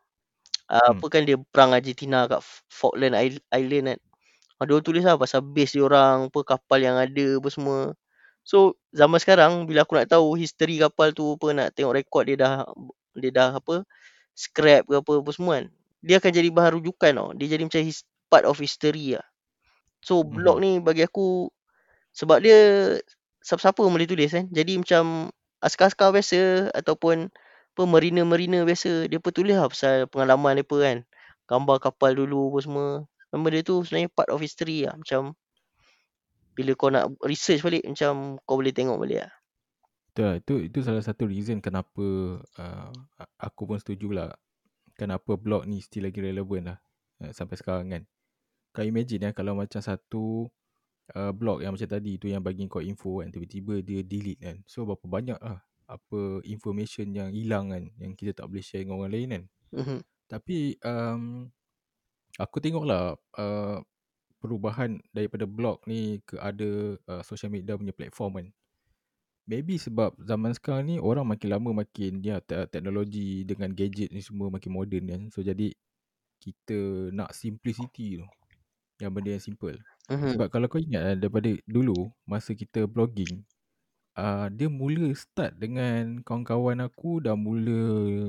Uh, hmm. Apa kan dia perang Argentina kat Falkland Island kan. Uh, dia tulis lah pasal base dia orang, apa kapal yang ada, apa semua. So zaman sekarang bila aku nak tahu history kapal tu apa nak tengok rekod dia dah dia dah apa scrap ke apa apa semua kan. Dia akan jadi bahan rujukan tau. Dia jadi macam his, part of history lah. So blog mm-hmm. ni bagi aku sebab dia siapa-siapa boleh tulis kan. Jadi macam askar-askar biasa ataupun apa marina-marina biasa dia pun tulis lah pasal pengalaman dia kan. Gambar kapal dulu apa semua. Dia tu sebenarnya part of history lah. Macam bila kau nak research balik macam kau boleh tengok balik lah. Betul lah. Itu, itu salah satu reason kenapa uh, aku pun setuju lah. Kenapa blog ni still lagi relevan lah uh, sampai sekarang kan. Kau imagine ya kalau macam satu uh, blog yang macam tadi tu yang bagi kau info kan. Tiba-tiba dia delete kan. So berapa banyak lah apa information yang hilang kan. Yang kita tak boleh share dengan orang lain kan. Mm-hmm. Tapi um, aku tengok lah uh, perubahan daripada blog ni ke ada uh, social media punya platform kan. Maybe sebab zaman sekarang ni orang makin lama makin ya teknologi dengan gadget ni semua makin moden kan. So jadi kita nak simplicity tu. Yang benda yang simple. Uh-huh. Sebab kalau kau ingat daripada dulu masa kita blogging uh, dia mula start dengan kawan-kawan aku dah mula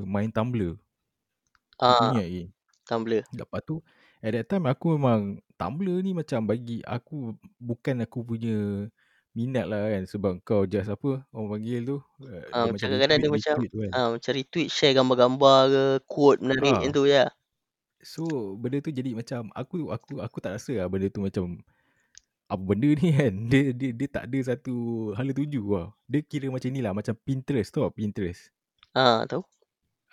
main Tumblr. Ah. Uh, ingat lagi. Tumblr. Lepas tu at that time aku memang Tumblr ni macam bagi aku bukan aku punya minat lah kan sebab kau just apa orang panggil tu uh, dia macam kadang-kadang dia macam retweet tu kan. ah, macam retweet share gambar-gambar ke, quote menarik macam tu ya. So benda tu jadi macam aku aku aku tak rasa lah benda tu macam apa benda ni kan. Dia dia dia tak ada satu hala tuju lah. Dia kira macam ni lah macam Pinterest tau Pinterest. Ah, tahu.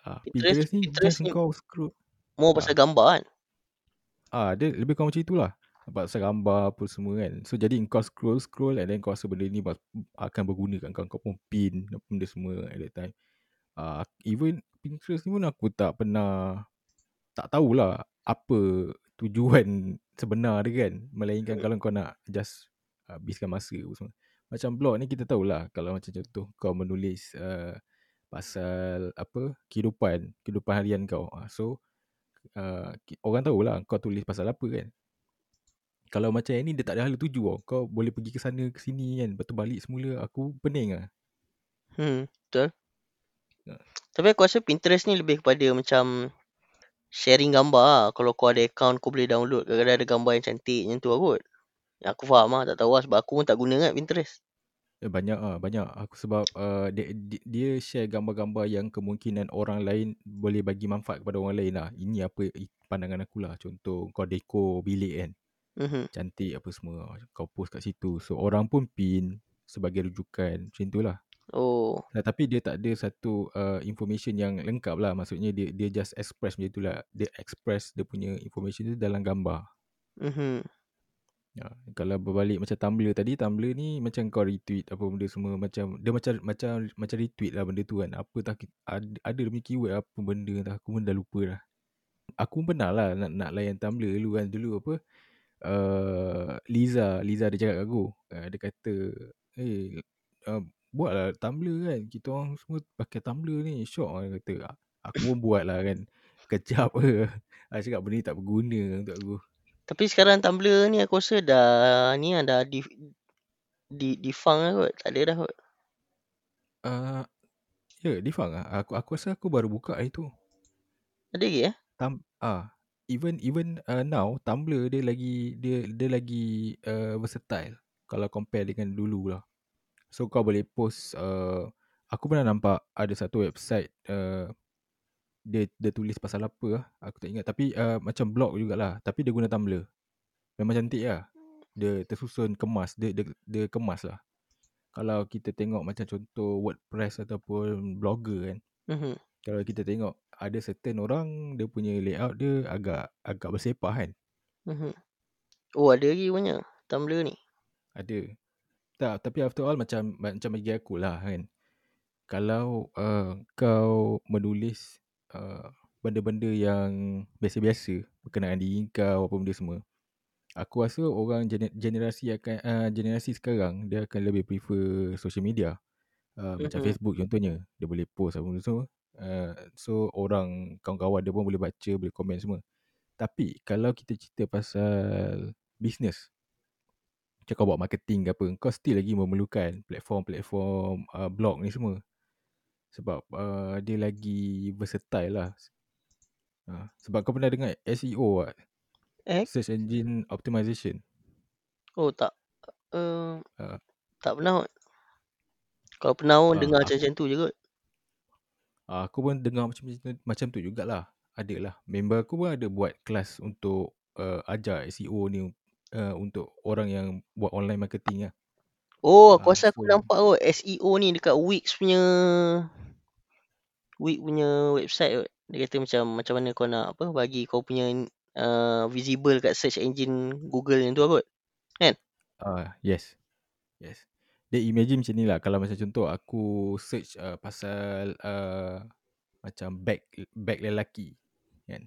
Ah, Pinterest- Pinterest, ni Pinterest just ni- kau scroll. More pasal gambar kan. Ah, dia lebih kurang macam itulah. Pasal gambar apa semua kan. So jadi kau scroll scroll and then kau rasa benda ni akan berguna kat kau. Kau pun pin apa benda semua at that time. Ah, even Pinterest ni pun aku tak pernah tak tahulah apa tujuan sebenar dia kan. Melainkan Hmm. kalau kau nak just habiskan masa apa semua. Macam blog ni kita tahulah kalau macam contoh kau menulis uh, pasal apa kehidupan kehidupan harian kau. Ah, So uh, orang tahulah kau tulis pasal apa kan. Kalau macam yang ni dia tak ada hala tuju tau. Kau boleh pergi ke sana ke sini kan. Lepas tu balik semula aku pening lah. Hmm, betul. Ya. Tapi aku rasa Pinterest ni lebih kepada macam sharing gambar lah. Kalau kau ada account kau boleh download. Kadang-kadang ada gambar yang cantik macam tu lah kot. Yang aku faham lah. Tak tahu lah sebab aku pun tak guna kan Pinterest. Eh, banyak ah banyak aku sebab uh, dia, dia dia share gambar-gambar yang kemungkinan orang lain boleh bagi manfaat kepada orang lain lah. Ini apa i- pandangan aku lah. Contoh kau dekor bilik kan. Mhm. Cantik apa semua. Kau post kat situ. So orang pun pin sebagai rujukan. Macam tu lah. Oh. Nah, tapi dia tak ada satu uh, information yang lengkap lah. Maksudnya dia dia just express macam tu lah. Dia express dia punya information tu dalam gambar. Mhm. Ya, kalau berbalik macam Tumblr tadi, Tumblr ni macam kau retweet apa benda semua macam dia macam macam macam retweet lah benda tu kan. Apa tak ada, ada keyword apa benda entah aku pun dah lupa dah. Aku pun pernah lah nak nak layan Tumblr dulu kan dulu apa uh, Liza, Liza dia cakap kat aku. Uh, dia kata, "Eh, uh, buatlah Tumblr kan. Kita orang semua pakai Tumblr ni. Syok dia kata. Aku pun buat lah kan. Kejap ke. Aku cakap benda ni tak berguna untuk aku. Tapi sekarang Tumblr ni aku rasa dah ni lah dah di di defang lah kot. Tak ada dah kot. Uh, ya, Difang ah. Aku aku rasa aku baru buka hari tu. Ada lagi eh? Tam ah even even uh, now Tumblr dia lagi dia dia lagi uh, versatile kalau compare dengan dulu lah. So kau boleh post uh, aku pernah nampak ada satu website uh, dia dia tulis pasal apa lah. Aku tak ingat tapi uh, macam blog jugalah tapi dia guna Tumblr. Memang cantik lah. Dia tersusun kemas dia dia, dia kemas lah. Kalau kita tengok macam contoh WordPress ataupun blogger kan Mhm. kalau kita tengok ada certain orang dia punya layout dia agak agak bersepah kan. Mhm. Oh ada lagi banyak Tumblr ni. Ada. Tak, tapi after all macam macam bagi aku lah kan. Kalau uh, kau menulis uh, benda-benda yang biasa-biasa berkenaan diri kau apa benda semua. Aku rasa orang gener- generasi akan uh, generasi sekarang dia akan lebih prefer social media. Uh, macam Mhm. Facebook contohnya, dia boleh post apa benda semua. Uh, so orang kawan-kawan dia pun boleh baca, boleh komen semua. Tapi kalau kita cerita pasal business, macam kau buat marketing ke apa, kau still lagi memerlukan platform-platform uh, blog ni semua. Sebab uh, dia lagi versatile lah. Uh, sebab kau pernah dengar SEO tak? Eh? Search Engine Optimization. Oh tak. Uh, Ah. tak pernah kot. Kalau pernah Ah, dengar aku- macam-macam tu je kot. Uh, aku pun dengar macam macam tu jugalah. Ada lah. Member aku pun ada buat kelas untuk uh, ajar SEO ni uh, untuk orang yang buat online marketing lah. Oh aku Ah, rasa aku nampak kot SEO ni dekat Wix punya Wix punya website kot. Dia kata macam macam mana kau nak apa bagi kau punya uh, visible kat search engine Google yang tu kot. Ah, yes. Yes. Dia imagine macam ni lah. Kalau macam contoh aku search uh, pasal uh, macam bag bag lelaki. Kan?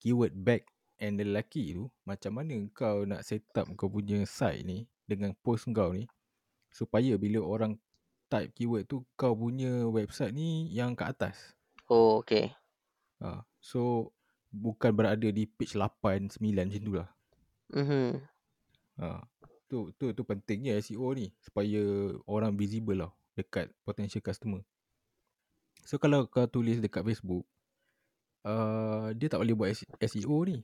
Keyword bag and lelaki tu macam mana kau nak set up kau punya site ni dengan post kau ni supaya bila orang type keyword tu kau punya website ni yang kat atas. Oh okay. Ha, so bukan berada di page 8 9 macam tu lah. Mhm. Ha, tu tu tu pentingnya SEO ni supaya orang visible lah dekat potential customer. So kalau kau tulis dekat Facebook uh, dia tak boleh buat SEO ni.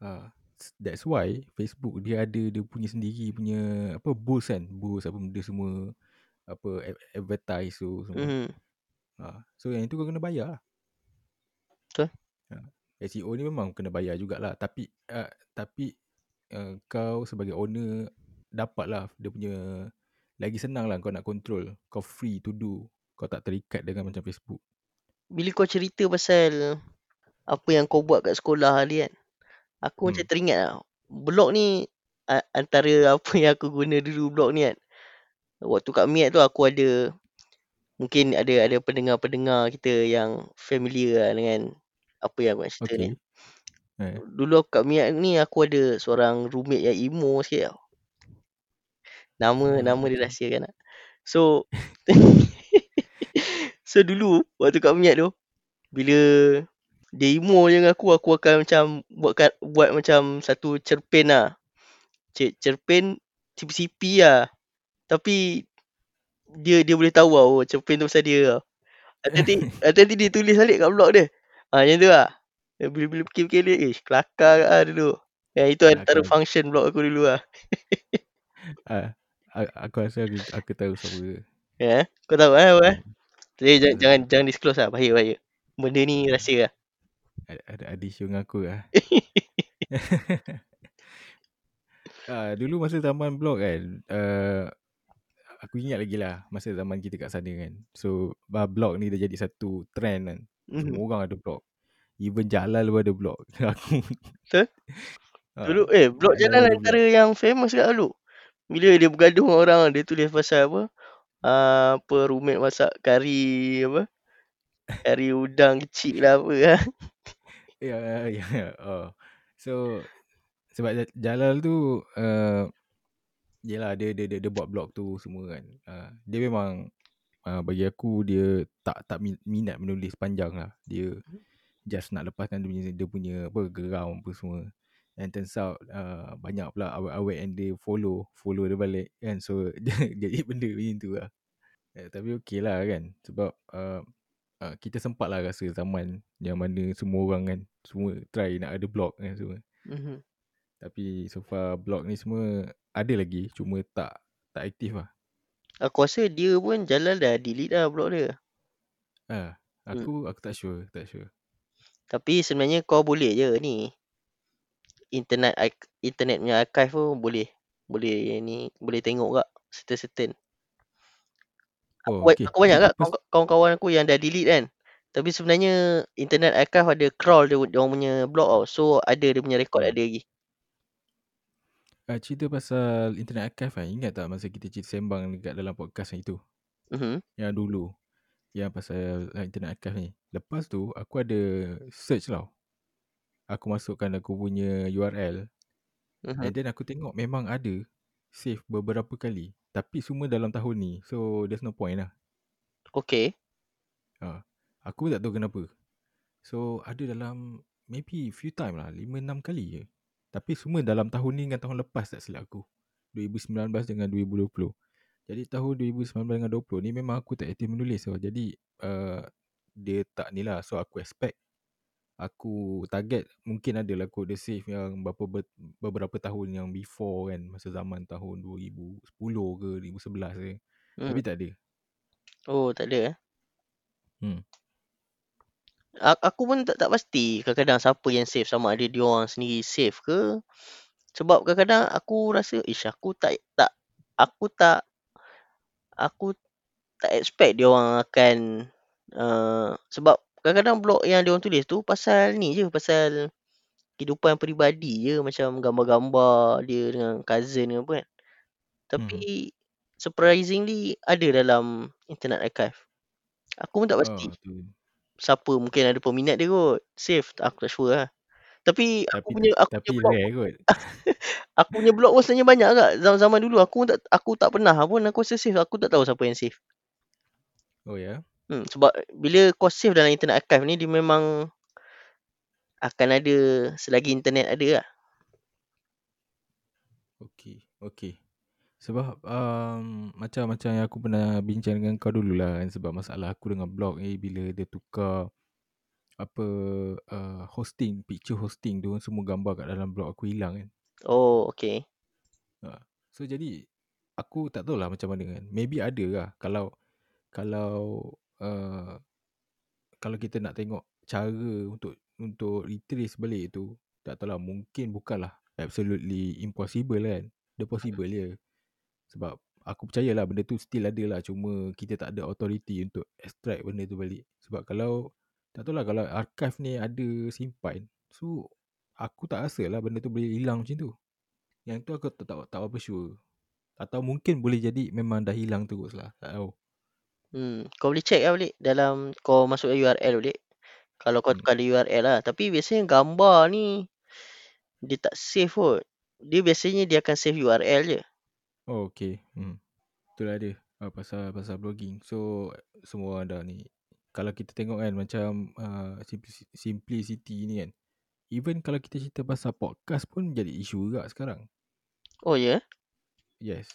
Ha, that's why Facebook dia ada dia punya sendiri punya apa boost kan boost apa benda semua apa advertise tu semua Mhm. ha. so yang itu kau kena bayar lah Betul. ha. SEO ni memang kena bayar jugalah tapi uh, tapi uh, kau sebagai owner dapatlah dia punya lagi senang lah kau nak control kau free to do kau tak terikat dengan macam Facebook Bila kau cerita pasal apa yang kau buat kat sekolah tadi kan. Aku macam Hmm. teringat lah. Blog ni a- antara apa yang aku guna dulu blog ni kan. Waktu kat Miat tu aku ada mungkin ada ada pendengar-pendengar kita yang familiar lah dengan apa yang aku nak cerita ni. Okay. Eh. Dulu aku kat Miat ni aku ada seorang roommate yang emo sikit tau. Nama Ah, nama dia rahsia kan. So so dulu waktu kat Miat tu bila dia emo je dengan aku aku akan macam buat kat, buat macam satu cerpen lah. Cer, cerpen CP-CP lah. Tapi dia dia boleh tahu lah oh, cerpen tu pasal dia lah. Nanti nanti dia tulis balik kat blog dia. Ha, macam tu lah. Bila-bila fikir-fikir dia, eh kelakar lah dulu. Ya, itu antara Kelakar. function blog aku dulu lah. Ah, a- aku rasa aku, aku tahu siapa. Ya, kau tahu kan apa? Hmm. Jadi jangan, Tahu, jangan, jangan disclose lah. Bahaya, bahaya. Benda ni Ah, rahsia lah. Ada, ada show dengan aku lah. ah, dulu masa zaman blog kan, uh, aku ingat lagi lah masa zaman kita kat sana kan. So, bah, blog ni dah jadi satu trend kan. Mhm. Semua orang ada blog. Even Jalal pun ada blog. aku Betul? ah, Dulu, eh, blog Jalal jalan ada blog. antara yang famous kat dulu. Bila dia bergaduh dengan orang, dia tulis pasal apa? Uh, apa, roommate masak kari, apa? Kari udang kecil lah apa lah. Ya, ya, ya. Oh. So, sebab Ja- Jalal tu, uh, yelah dia, dia, dia, dia buat blog tu semua kan. Uh, dia memang, uh, bagi aku, dia tak tak min- minat menulis panjang lah. Dia just nak lepaskan dia punya, dia punya apa, geram apa semua. And turns out, uh, banyak pula awet-awet yang dia follow, follow dia balik kan. So, dia jadi benda macam tu lah. Eh, tapi okey lah kan. Sebab, uh, uh, kita sempat lah rasa zaman yang mana semua orang kan semua try nak ada blog kan semua. Mhm. Tapi so far blog ni semua ada lagi cuma tak tak aktif lah. Aku rasa dia pun Jalal dah delete lah blog dia. Ah, Hmm. aku aku tak sure, tak sure. Tapi sebenarnya kau boleh je ni. Internet internet punya archive pun boleh. Boleh ni boleh tengok kak certain-certain. Aku, Oh, ba- okey. aku banyak kak kawan-kawan aku yang dah delete kan. Tapi sebenarnya internet archive ada crawl dia, dia orang punya blog tau. So ada dia punya record hmm. ada lagi. Uh, cerita pasal internet archive kan. Ingat tak masa kita cerita sembang dekat dalam podcast yang itu? Mhm. Yang dulu. Yang pasal uh, internet archive ni. Lepas tu aku ada search tau. Aku masukkan aku punya URL Mhm. And then aku tengok memang ada save beberapa kali. Tapi semua dalam tahun ni. So there's no point lah. Okay. Ha. Aku pun tak tahu kenapa. So ada dalam maybe few time lah. 5-6 kali je. Tapi semua dalam tahun ni dengan tahun lepas tak silap aku. 2019 dengan 2020. Jadi tahun 2019 dengan 2020 ni memang aku tak aktif menulis. So, jadi uh, dia tak ni lah. So aku expect aku target mungkin ada lah aku ada save yang beberapa ber- beberapa tahun yang before kan masa zaman tahun 2010 ke 2011 ke Hmm. tapi tak ada Oh tak ada eh. hmm. Aku pun tak tak pasti kadang-kadang siapa yang save sama ada dia orang sendiri save ke. Sebab kadang-kadang aku rasa ish aku tak tak aku tak aku tak expect dia orang akan uh, sebab kadang-kadang blog yang dia orang tulis tu pasal ni je pasal kehidupan peribadi je macam gambar-gambar dia dengan cousin ke apa kan. Tapi surprisingly ada dalam internet archive. Aku pun tak pasti oh, tu. Siapa mungkin ada peminat dia kot. Save aku tak sure lah. Tapi aku tapi punya aku tapi punya blog kot aku punya blog pun sebenarnya banyak agak zaman-zaman dulu aku tak aku tak pernah pun aku rasa save aku tak tahu siapa yang save. oh ya yeah? Hmm, sebab bila kau save dalam internet archive ni dia memang akan ada selagi internet ada lah. Okey, okey. Sebab um, macam-macam yang aku pernah bincang dengan kau dululah kan sebab masalah aku dengan blog ni bila dia tukar apa uh, hosting, picture hosting tu semua gambar kat dalam blog aku hilang kan. Oh, okay. Uh, so jadi aku tak tahulah macam mana kan. Maybe ada lah kalau kalau uh, kalau kita nak tengok cara untuk untuk retrace balik tu tak tahulah mungkin bukanlah absolutely impossible kan. Dia possible je. Sebab aku percayalah benda tu still ada lah cuma kita tak ada authority untuk extract benda tu balik. Sebab kalau tak tahulah kalau archive ni ada simpan so aku tak rasa lah benda tu boleh hilang macam tu. Yang tu aku tak, tak, tak apa sure. Atau mungkin boleh jadi memang dah hilang terus lah. Tak tahu. Hmm, kau boleh check lah balik dalam kau masuk URL balik. Kalau kau Hmm. tukar URL lah. Tapi biasanya gambar ni dia tak save kot. Dia biasanya dia akan save URL je. Oh okay. Hmm. Itulah dia. Uh, pasal pasal blogging. So semua orang dah ni. Kalau kita tengok kan macam uh, simplicity, simplicity ni kan. Even kalau kita cerita pasal podcast pun jadi isu juga sekarang. Oh ya? Yeah? Yes.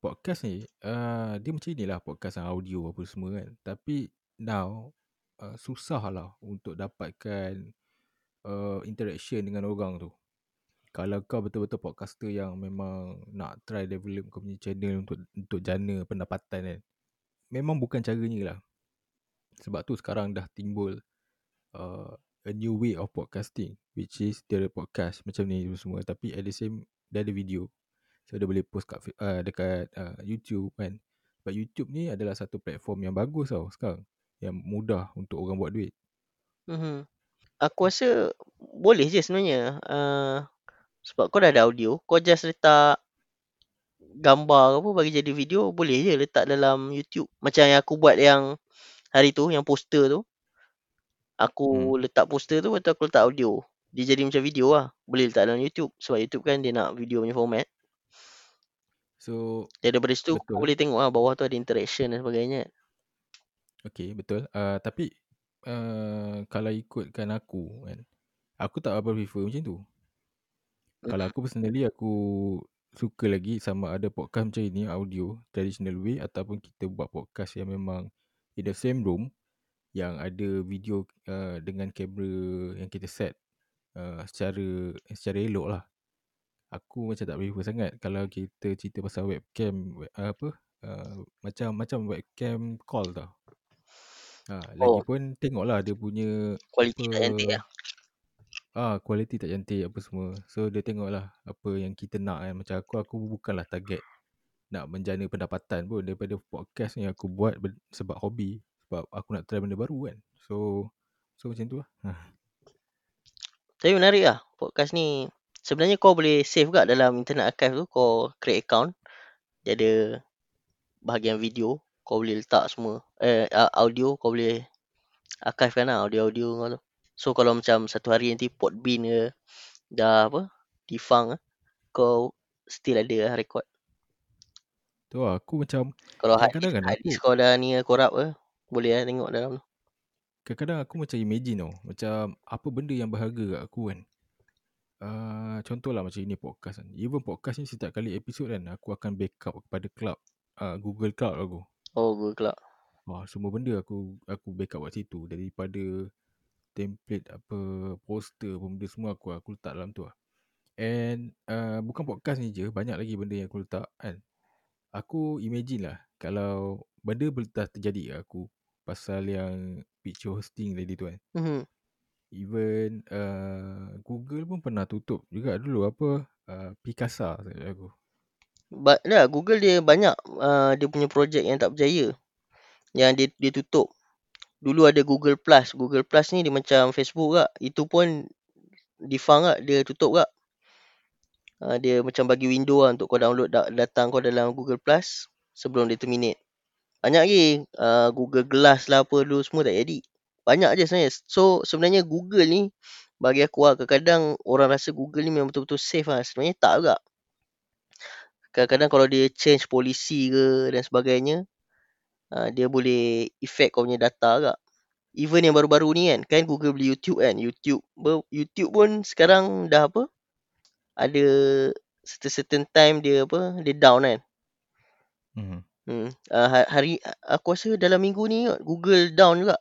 Podcast ni uh, dia macam inilah podcast yang audio apa semua kan. Tapi now uh, susah lah untuk dapatkan uh, interaction dengan orang tu. Kalau kau betul-betul podcaster yang memang nak try develop kau punya channel untuk untuk jana pendapatan kan. Memang bukan caranya lah. Sebab tu sekarang dah timbul uh, a new way of podcasting which is dia podcast macam ni semua tapi at the same dia ada video. So dia boleh post kat uh, dekat uh, YouTube kan. Sebab YouTube ni adalah satu platform yang bagus tau sekarang. Yang mudah untuk orang buat duit. Mm-hmm. Aku rasa boleh je sebenarnya. Uh, sebab kau dah ada audio, kau just letak gambar apa bagi jadi video, boleh je letak dalam YouTube. Macam yang aku buat yang hari tu, yang poster tu. Aku hmm. letak poster tu, lepas tu aku letak audio. Dia jadi macam video lah. Boleh letak dalam YouTube. Sebab YouTube kan dia nak video punya format. So, dia daripada situ betul. kau boleh tengok lah bawah tu ada interaction dan sebagainya. Okay, betul. Uh, tapi, uh, kalau ikutkan aku kan, aku tak apa prefer macam tu. Kalau aku personally aku suka lagi sama ada podcast macam ini audio traditional way ataupun kita buat podcast yang memang in the same room yang ada video uh, dengan kamera yang kita set uh, secara secara elok lah. Aku macam tak prefer sangat kalau kita cerita pasal webcam uh, apa uh, macam macam webcam call tau. Ha, oh. Lagipun tengoklah dia punya kualiti tak cantik lah. Ah, kualiti tak cantik apa semua. So dia tengoklah apa yang kita nak kan. Macam aku aku bukanlah target nak menjana pendapatan pun daripada podcast ni aku buat sebab hobi, sebab aku nak try benda baru kan. So so macam tu lah. Tapi menarik lah podcast ni. Sebenarnya kau boleh save kat dalam internet archive tu kau create account. Dia ada bahagian video kau boleh letak semua. Eh audio kau boleh archive kan lah audio-audio kau tu. So kalau macam satu hari nanti Podbean ke dah apa defang kau still ada lah record. Tu lah aku macam kalau kadang-kadang kan aku kau dah ni korap ke boleh lah tengok dalam tu. Kadang-kadang aku macam imagine tau macam apa benda yang berharga kat aku kan. Uh, contohlah macam ini podcast kan. Even podcast ni setiap kali episod kan aku akan backup kepada cloud uh, Google Cloud aku. Oh Google Cloud. Wah, semua benda aku aku backup kat situ daripada template apa poster apa benda semua aku aku letak dalam tu lah. And uh, bukan podcast ni je, banyak lagi benda yang aku letak kan. Aku imagine lah kalau benda boleh dah terjadi kat aku pasal yang picture hosting tadi tu kan. Mm-hmm. Even uh, Google pun pernah tutup juga dulu apa uh, Picasa aku. But lah Google dia banyak uh, dia punya projek yang tak berjaya. Yang dia dia tutup dulu ada Google Plus. Google Plus ni dia macam Facebook kak. Itu pun defang kak. Dia tutup kak. Uh, dia macam bagi window lah untuk kau download datang kau dalam Google Plus sebelum dia terminate. Banyak lagi uh, Google Glass lah apa dulu semua tak jadi. Banyak je sebenarnya. So sebenarnya Google ni bagi aku lah kadang-kadang orang rasa Google ni memang betul-betul safe lah. Sebenarnya tak juga. Kadang-kadang kalau dia change polisi ke dan sebagainya, uh, dia boleh effect kau punya data agak. Even yang baru-baru ni kan, kan Google beli YouTube kan. YouTube YouTube pun sekarang dah apa? Ada certain time dia apa? Dia down kan. Hmm. Hmm. Uh, hari aku rasa dalam minggu ni Google down juga.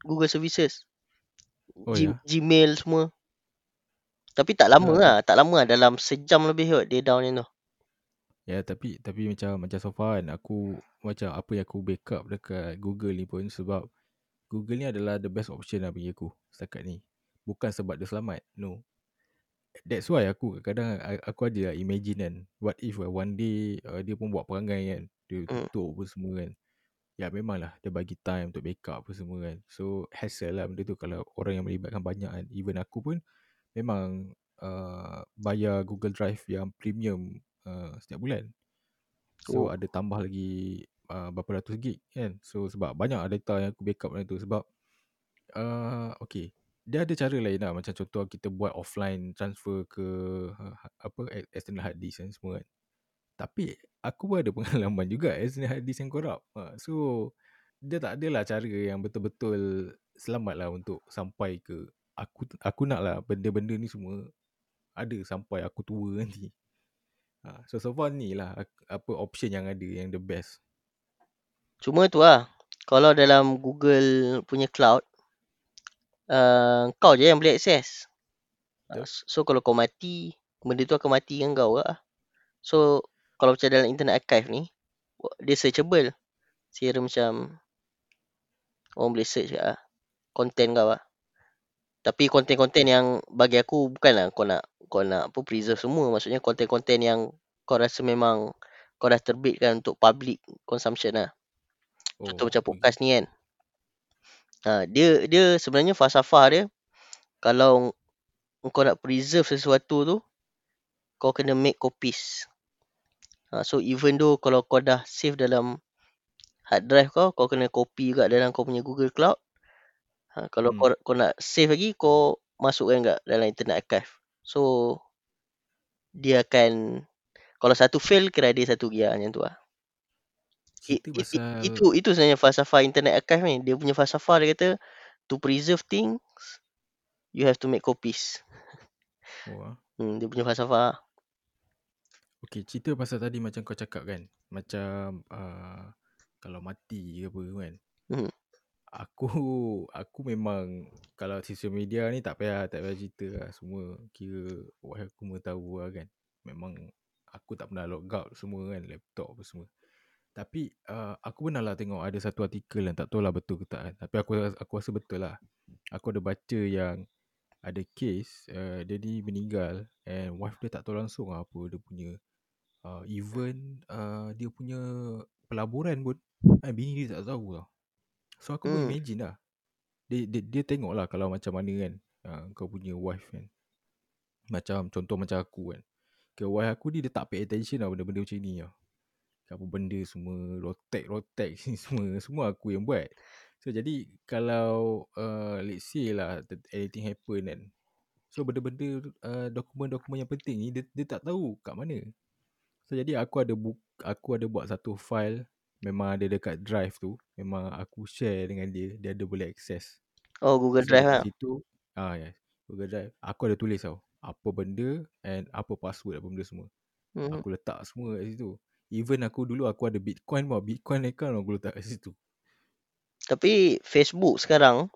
Google services. Oh G- ya. Gmail semua. Tapi tak lama Tak, lah. Tak lama lah. Dalam sejam lebih kot dia down yang tu. Ya tapi tapi macam macam so far kan aku macam apa yang aku backup dekat Google ni pun sebab Google ni adalah the best option lah bagi aku setakat ni. Bukan sebab dia selamat. No. That's why aku kadang aku ada lah imagine kan. What if uh, one day uh, dia pun buat perangai kan. Dia Hmm. tutup apa semua kan. Ya memanglah dia bagi time untuk backup apa semua kan. So hassle lah benda tu kalau orang yang melibatkan banyak kan. Even aku pun memang uh, bayar Google Drive yang premium uh, setiap bulan. So Oh. ada tambah lagi uh, berapa ratus gig kan. So sebab banyak data yang aku backup dalam tu sebab uh, okay. Dia ada cara lain lah macam contoh kita buat offline transfer ke uh, apa e- external hard disk dan semua kan. Tapi aku pun ada pengalaman juga external hard disk yang corrupt. Uh, so dia tak adalah cara yang betul-betul selamat lah untuk sampai ke aku aku nak lah benda-benda ni semua ada sampai aku tua nanti. Ha, so so far ni lah apa option yang ada yang the best. Cuma tu lah. Kalau dalam Google punya cloud, uh, kau je yang boleh. Uh, Betul. so kalau kau mati, benda tu akan mati dengan kau lah. So kalau macam dalam internet archive ni, dia searchable. Kira macam orang boleh search kat lah. Content kau lah. Tapi konten-konten yang bagi aku bukanlah kau nak kau nak apa preserve semua. Maksudnya konten-konten yang kau rasa memang kau dah terbitkan untuk public consumption lah. Contoh Oh, macam okay. podcast ni kan. Ha, dia dia sebenarnya falsafah dia kalau kau nak preserve sesuatu tu kau kena make copies. Ha, so even though kalau kau dah save dalam hard drive kau, kau kena copy juga dalam kau punya Google Cloud. Ha, kalau Hmm. kau kau nak save lagi kau masukkan kat dalam internet archive. So dia akan kalau satu fail kira ada satu gear macam tu lah. It, Cerita it, it, pasal itu itu sebenarnya falsafah internet archive ni. Dia punya falsafah dia kata to preserve things you have to make copies. oh, ah. Hmm, dia punya falsafah. lah. Okay, cerita pasal tadi macam kau cakap kan. Macam uh, kalau mati ke apa kan. Hmm. Aku aku memang kalau social media ni tak payah tak payah cerita lah semua kira wah aku mau tahu lah kan. Memang aku tak pernah log out semua kan laptop apa semua. Tapi uh, aku pernah lah tengok ada satu artikel yang tak tahu lah betul ke tak kan. Tapi aku aku rasa betul lah. Aku ada baca yang ada case uh, dia ni meninggal and wife dia tak tahu langsung lah apa dia punya uh, even uh, dia punya pelaburan pun eh, bini dia tak tahu tau. So aku pun Hmm. imagine lah. Dia, dia, dia tengok lah kalau macam mana kan uh, kau punya wife kan. Macam contoh macam aku kan. Ke wife aku ni dia tak pay attention lah benda-benda macam ni tau. Apa benda semua rotek-rotek ni semua semua aku yang buat. So jadi kalau uh, let's say lah th- anything happen kan. So benda-benda uh, dokumen-dokumen yang penting ni dia, dia tak tahu kat mana. So jadi aku ada book aku ada buat satu file memang ada dekat drive tu. Memang aku share dengan dia, dia ada boleh access. Oh Google So Drive lah. situ ah yes, Google Drive. Aku ada tulis tau apa benda and apa password apa benda semua. Hmm. Aku letak semua kat situ. Even aku dulu aku ada Bitcoin pun, Bitcoin account aku letak kat situ. Tapi Facebook sekarang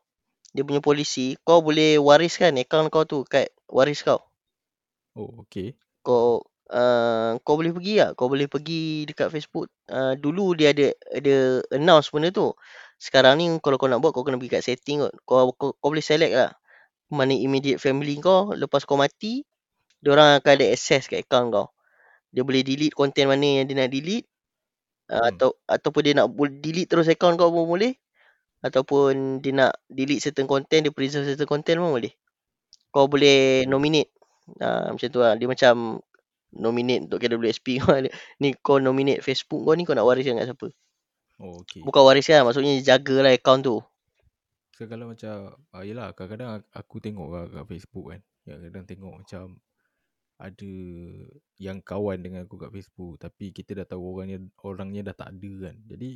dia punya polisi kau boleh wariskan akaun kau tu kat waris kau. Oh, okay. Kau uh, kau boleh pergi lah. Kau boleh pergi dekat Facebook. Uh, dulu dia ada ada announce benda tu. Sekarang ni kalau kau nak buat kau kena pergi kat setting kot. Kau, kau, kau boleh select lah. Mana immediate family kau. Lepas kau mati. Diorang akan ada access kat akaun kau. Dia boleh delete konten mana yang dia nak delete. Uh, Hmm. atau ataupun dia nak delete terus akaun kau pun boleh. Ataupun dia nak delete certain content, dia preserve certain content pun boleh. Kau boleh nominate. Uh, macam tu lah. Dia macam nominate untuk KWSP kau. Ni kau nominate Facebook kau ni kau nak wariskan kat siapa. oh okay. Bukan wariskan maksudnya jagalah akaun tu. So kalau macam uh, Yelah kadang-kadang aku tengok lah kat Facebook kan Yang kadang tengok macam Ada Yang kawan dengan aku kat Facebook Tapi kita dah tahu orangnya Orangnya dah tak ada kan Jadi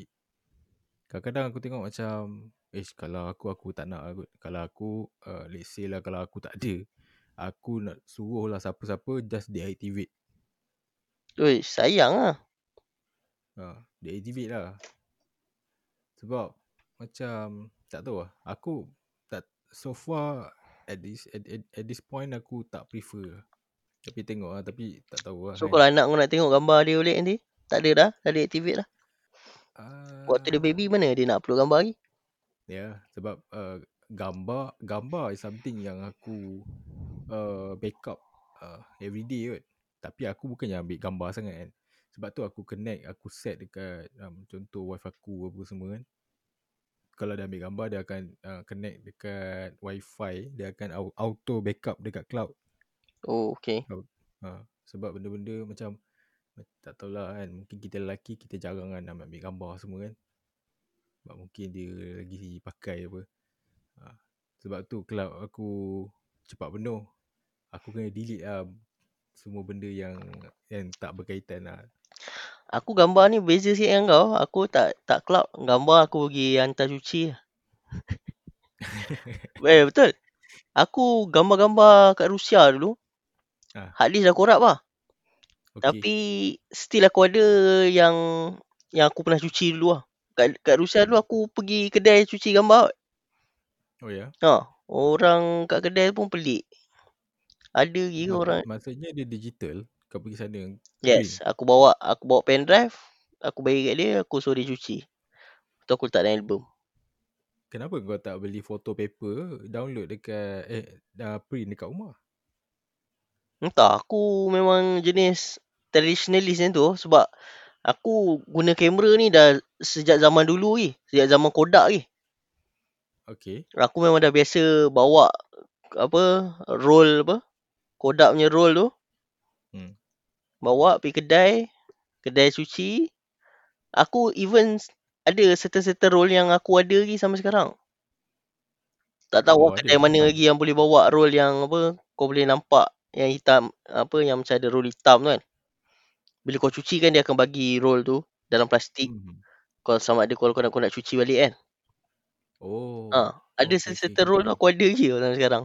Kadang-kadang aku tengok macam Eh kalau aku Aku tak nak aku, Kalau aku uh, Let's say lah Kalau aku tak ada Aku nak suruh lah Siapa-siapa Just deactivate Ui, sayang lah. ha, Deactivate lah Sebab Macam Tak tahu lah Aku tak so far at this at, at, at this point aku tak prefer. Tapi tengok lah tapi tak tahu lah So kan. kalau anak kau nak tengok gambar dia balik nanti, tak ada dah, dah deactivate dah. Waktu dia baby mana dia nak upload gambar lagi? Ya, sebab uh, gambar gambar is something yang aku uh, backup uh, everyday kot. Tapi aku bukannya ambil gambar sangat kan. Sebab tu aku connect, aku set dekat um, contoh wifi aku apa semua kan. Kalau dia ambil gambar dia akan uh, connect dekat wifi, dia akan au- auto backup dekat cloud. Oh, okay. Ha, sebab benda-benda macam tak tahulah kan, mungkin kita lelaki kita jarang kan nak ambil gambar semua kan. Sebab mungkin dia lagi pakai apa. Ha, sebab tu cloud aku cepat penuh. Aku kena delete lah semua benda yang yang tak berkaitan lah. Aku gambar ni beza sikit dengan kau. Aku tak tak cloud. Gambar aku pergi hantar cuci eh, betul. Aku gambar-gambar kat Rusia dulu. Ah. Hard disk dah korap lah. Okay. Tapi still aku ada yang yang aku pernah cuci dulu lah. Kat, kat Rusia dulu aku pergi kedai cuci gambar. Oh ya. Ha, orang kat kedai pun pelik. Ada ke Mak- orang. Maksudnya dia digital. Kau pergi sana. Yes, aku bawa aku bawa pen drive, aku bagi kat dia, aku suruh dia cuci. Tu aku letak dalam album. Kenapa kau tak beli photo paper, download dekat eh dah print dekat rumah? Entah, aku memang jenis traditionalist macam tu sebab aku guna kamera ni dah sejak zaman dulu ni, sejak zaman Kodak ni. Okay. Aku memang dah biasa bawa apa roll apa Kodak punya roll tu. Hmm. Bawa pergi kedai, kedai suci. Aku even ada certain-certain roll yang aku ada lagi sampai sekarang. Tak tahu Oh, ada kedai mana sekarang? lagi yang boleh bawa roll yang apa kau boleh nampak yang hitam apa yang macam ada roll hitam tu kan. Bila kau cuci kan dia akan bagi roll tu dalam plastik. Hmm. Kau sama ada kalau kau nak, kau nak cuci balik kan. Oh. Ha, ada okay, certain okay, roll aku ada lagi sampai sekarang.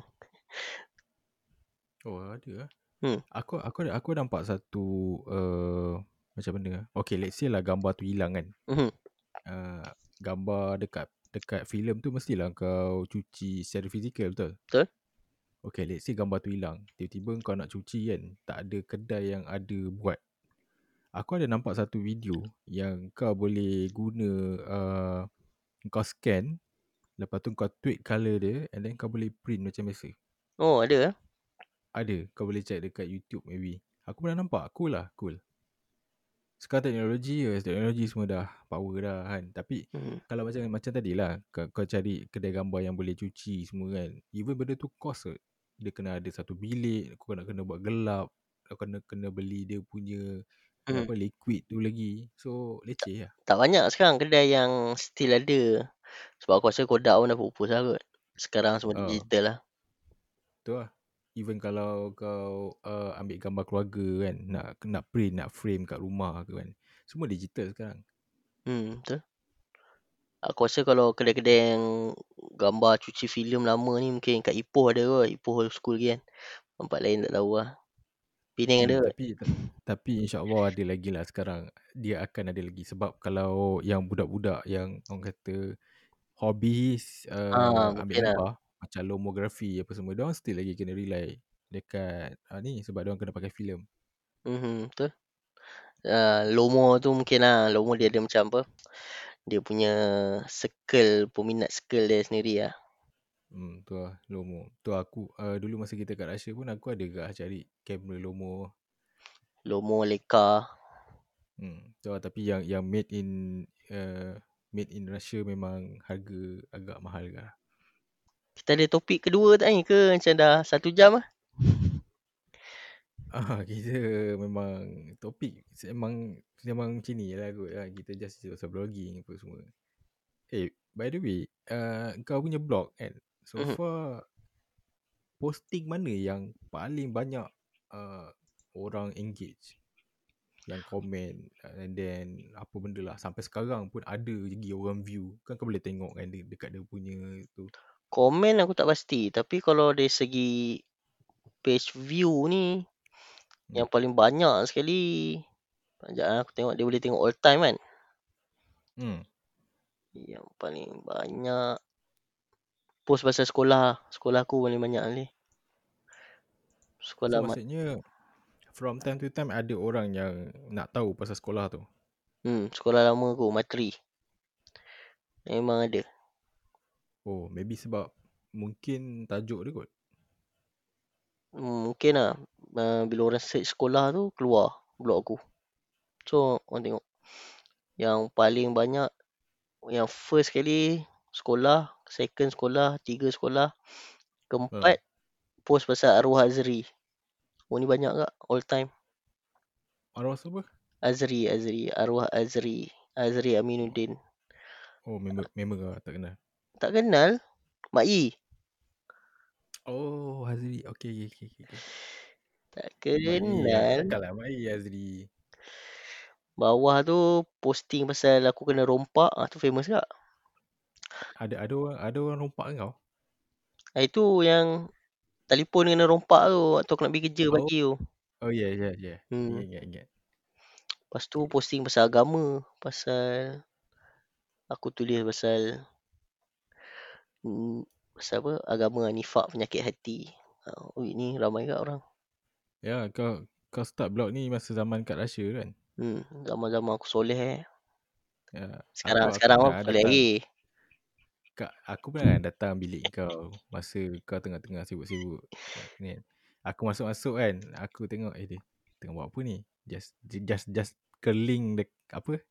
Oh, ada lah. Hmm. Aku aku aku nampak satu uh, macam mana? Okay, let's say lah gambar tu hilang kan. Mhm. Uh, gambar dekat dekat filem tu mestilah kau cuci secara fizikal betul? Betul. Okay, let's say gambar tu hilang. Tiba-tiba kau nak cuci kan, tak ada kedai yang ada buat. Aku ada nampak satu video yang kau boleh guna uh, kau scan, lepas tu kau tweak colour dia and then kau boleh print macam biasa. Oh, ada eh. Ada, kau boleh check dekat YouTube maybe. Aku pernah nampak, cool lah, cool. Sekarang teknologi, yes, teknologi semua dah power dah kan. Tapi Hmm. kalau macam macam tadi lah, kau, kau cari kedai gambar yang boleh cuci semua kan. Even benda tu cost kot. Dia kena ada satu bilik, kau kena kena buat gelap, kau kena kena beli dia punya Hmm. apa liquid tu lagi. So leceh lah. Tak banyak sekarang kedai yang still ada. Sebab aku rasa Kodak pun dah pupus lah kot. Sekarang semua Ah. digital lah. Tu lah. Even kalau kau uh, ambil gambar keluarga kan, nak nak print, nak frame kat rumah ke kan. Semua digital sekarang. Hmm, betul. Aku rasa kalau kedai-kedai yang gambar cuci filem lama ni mungkin kat Ipoh ada kot. Ipoh old school kan. Tempat lain tak tahu lah. Penang ada Hmm, kot. tapi tapi insya-Allah ada lagi lah sekarang. Dia akan ada lagi sebab kalau yang budak-budak yang orang kata hobis uh, Ah, ambil mungkin lah. Macam lomografi apa semua, dia still lagi kena rely dekat uh, ni sebab dia kena pakai filem. Mhm, betul. Uh, Lomo tu mungkin lah. Lomo dia ada macam apa. Dia punya circle, peminat circle dia sendiri lah. Hmm, tu lah lomo. Tu aku uh, dulu masa kita kat Russia pun aku ada gak cari kamera lomo. Lomo, Leica. Hmm, tu lah tapi yang yang made in uh, made in Russia memang harga agak mahal lah. Kita ada topik kedua tak ni ke? Macam dah satu jam lah. Ah, kita memang topik memang memang macam ni lah kot lah. Kita just cerita pasal blogging apa semua. Eh, by the way, uh, kau punya blog kan, so Mhm. far posting mana yang paling banyak uh, orang engage? Yang komen and then apa benda lah. Sampai sekarang pun ada lagi orang view. Kan kau boleh tengok kan de- dekat dia punya tu. Komen aku tak pasti. Tapi kalau dari segi page view ni, Hmm. yang paling banyak sekali, sekejap lah, aku tengok dia boleh tengok all time kan. Hmm. Yang paling banyak post pasal sekolah. Sekolah aku paling banyak ni. So Sekolah mat. maksudnya from time to time ada orang yang nak tahu pasal sekolah tu. Hmm, sekolah lama aku, matri. Memang ada. Oh, maybe sebab mungkin tajuk dia kot. Hmm, mungkin lah. Uh, bila orang search sekolah tu, keluar blog aku. So, orang tengok. Yang paling banyak, yang first kali sekolah, second sekolah, tiga sekolah, keempat post pasal arwah Azri. Oh ni banyak tak all time? Arwah siapa? Azri, Azri, arwah Azri. Azri Aminuddin. Oh, member member tak kenal. Tak kenal? Mak I. Oh, Hazri. Okay, okay, okay. okay. Tak kenal. takkan lah Mak I Hazri. Bawah tu posting pasal aku kena rompak. Ah tu famous tak? Ada ada orang ada orang rompak kau? Ah, itu yang telefon kena rompak tu waktu aku nak pergi kerja Oh. pagi tu. Oh, ya, yeah, ya, yeah, ya. Yeah. Hmm. Ingat, ingat, ingat. Lepas tu posting pasal agama. Pasal aku tulis pasal hmm, pasal apa? Agama nifak penyakit hati. Ah, ui, ni ramai kat orang. Ya, kau kau start blog ni masa zaman kat Russia kan? Hmm, zaman-zaman aku soleh eh. Ya. Sekarang aku, sekarang aku datang, lagi. Kak, aku pernah datang bilik kau masa kau tengah-tengah sibuk-sibuk. Ni. Aku masuk-masuk kan, aku tengok eh dia tengah buat apa ni? Just just just keling dek, apa?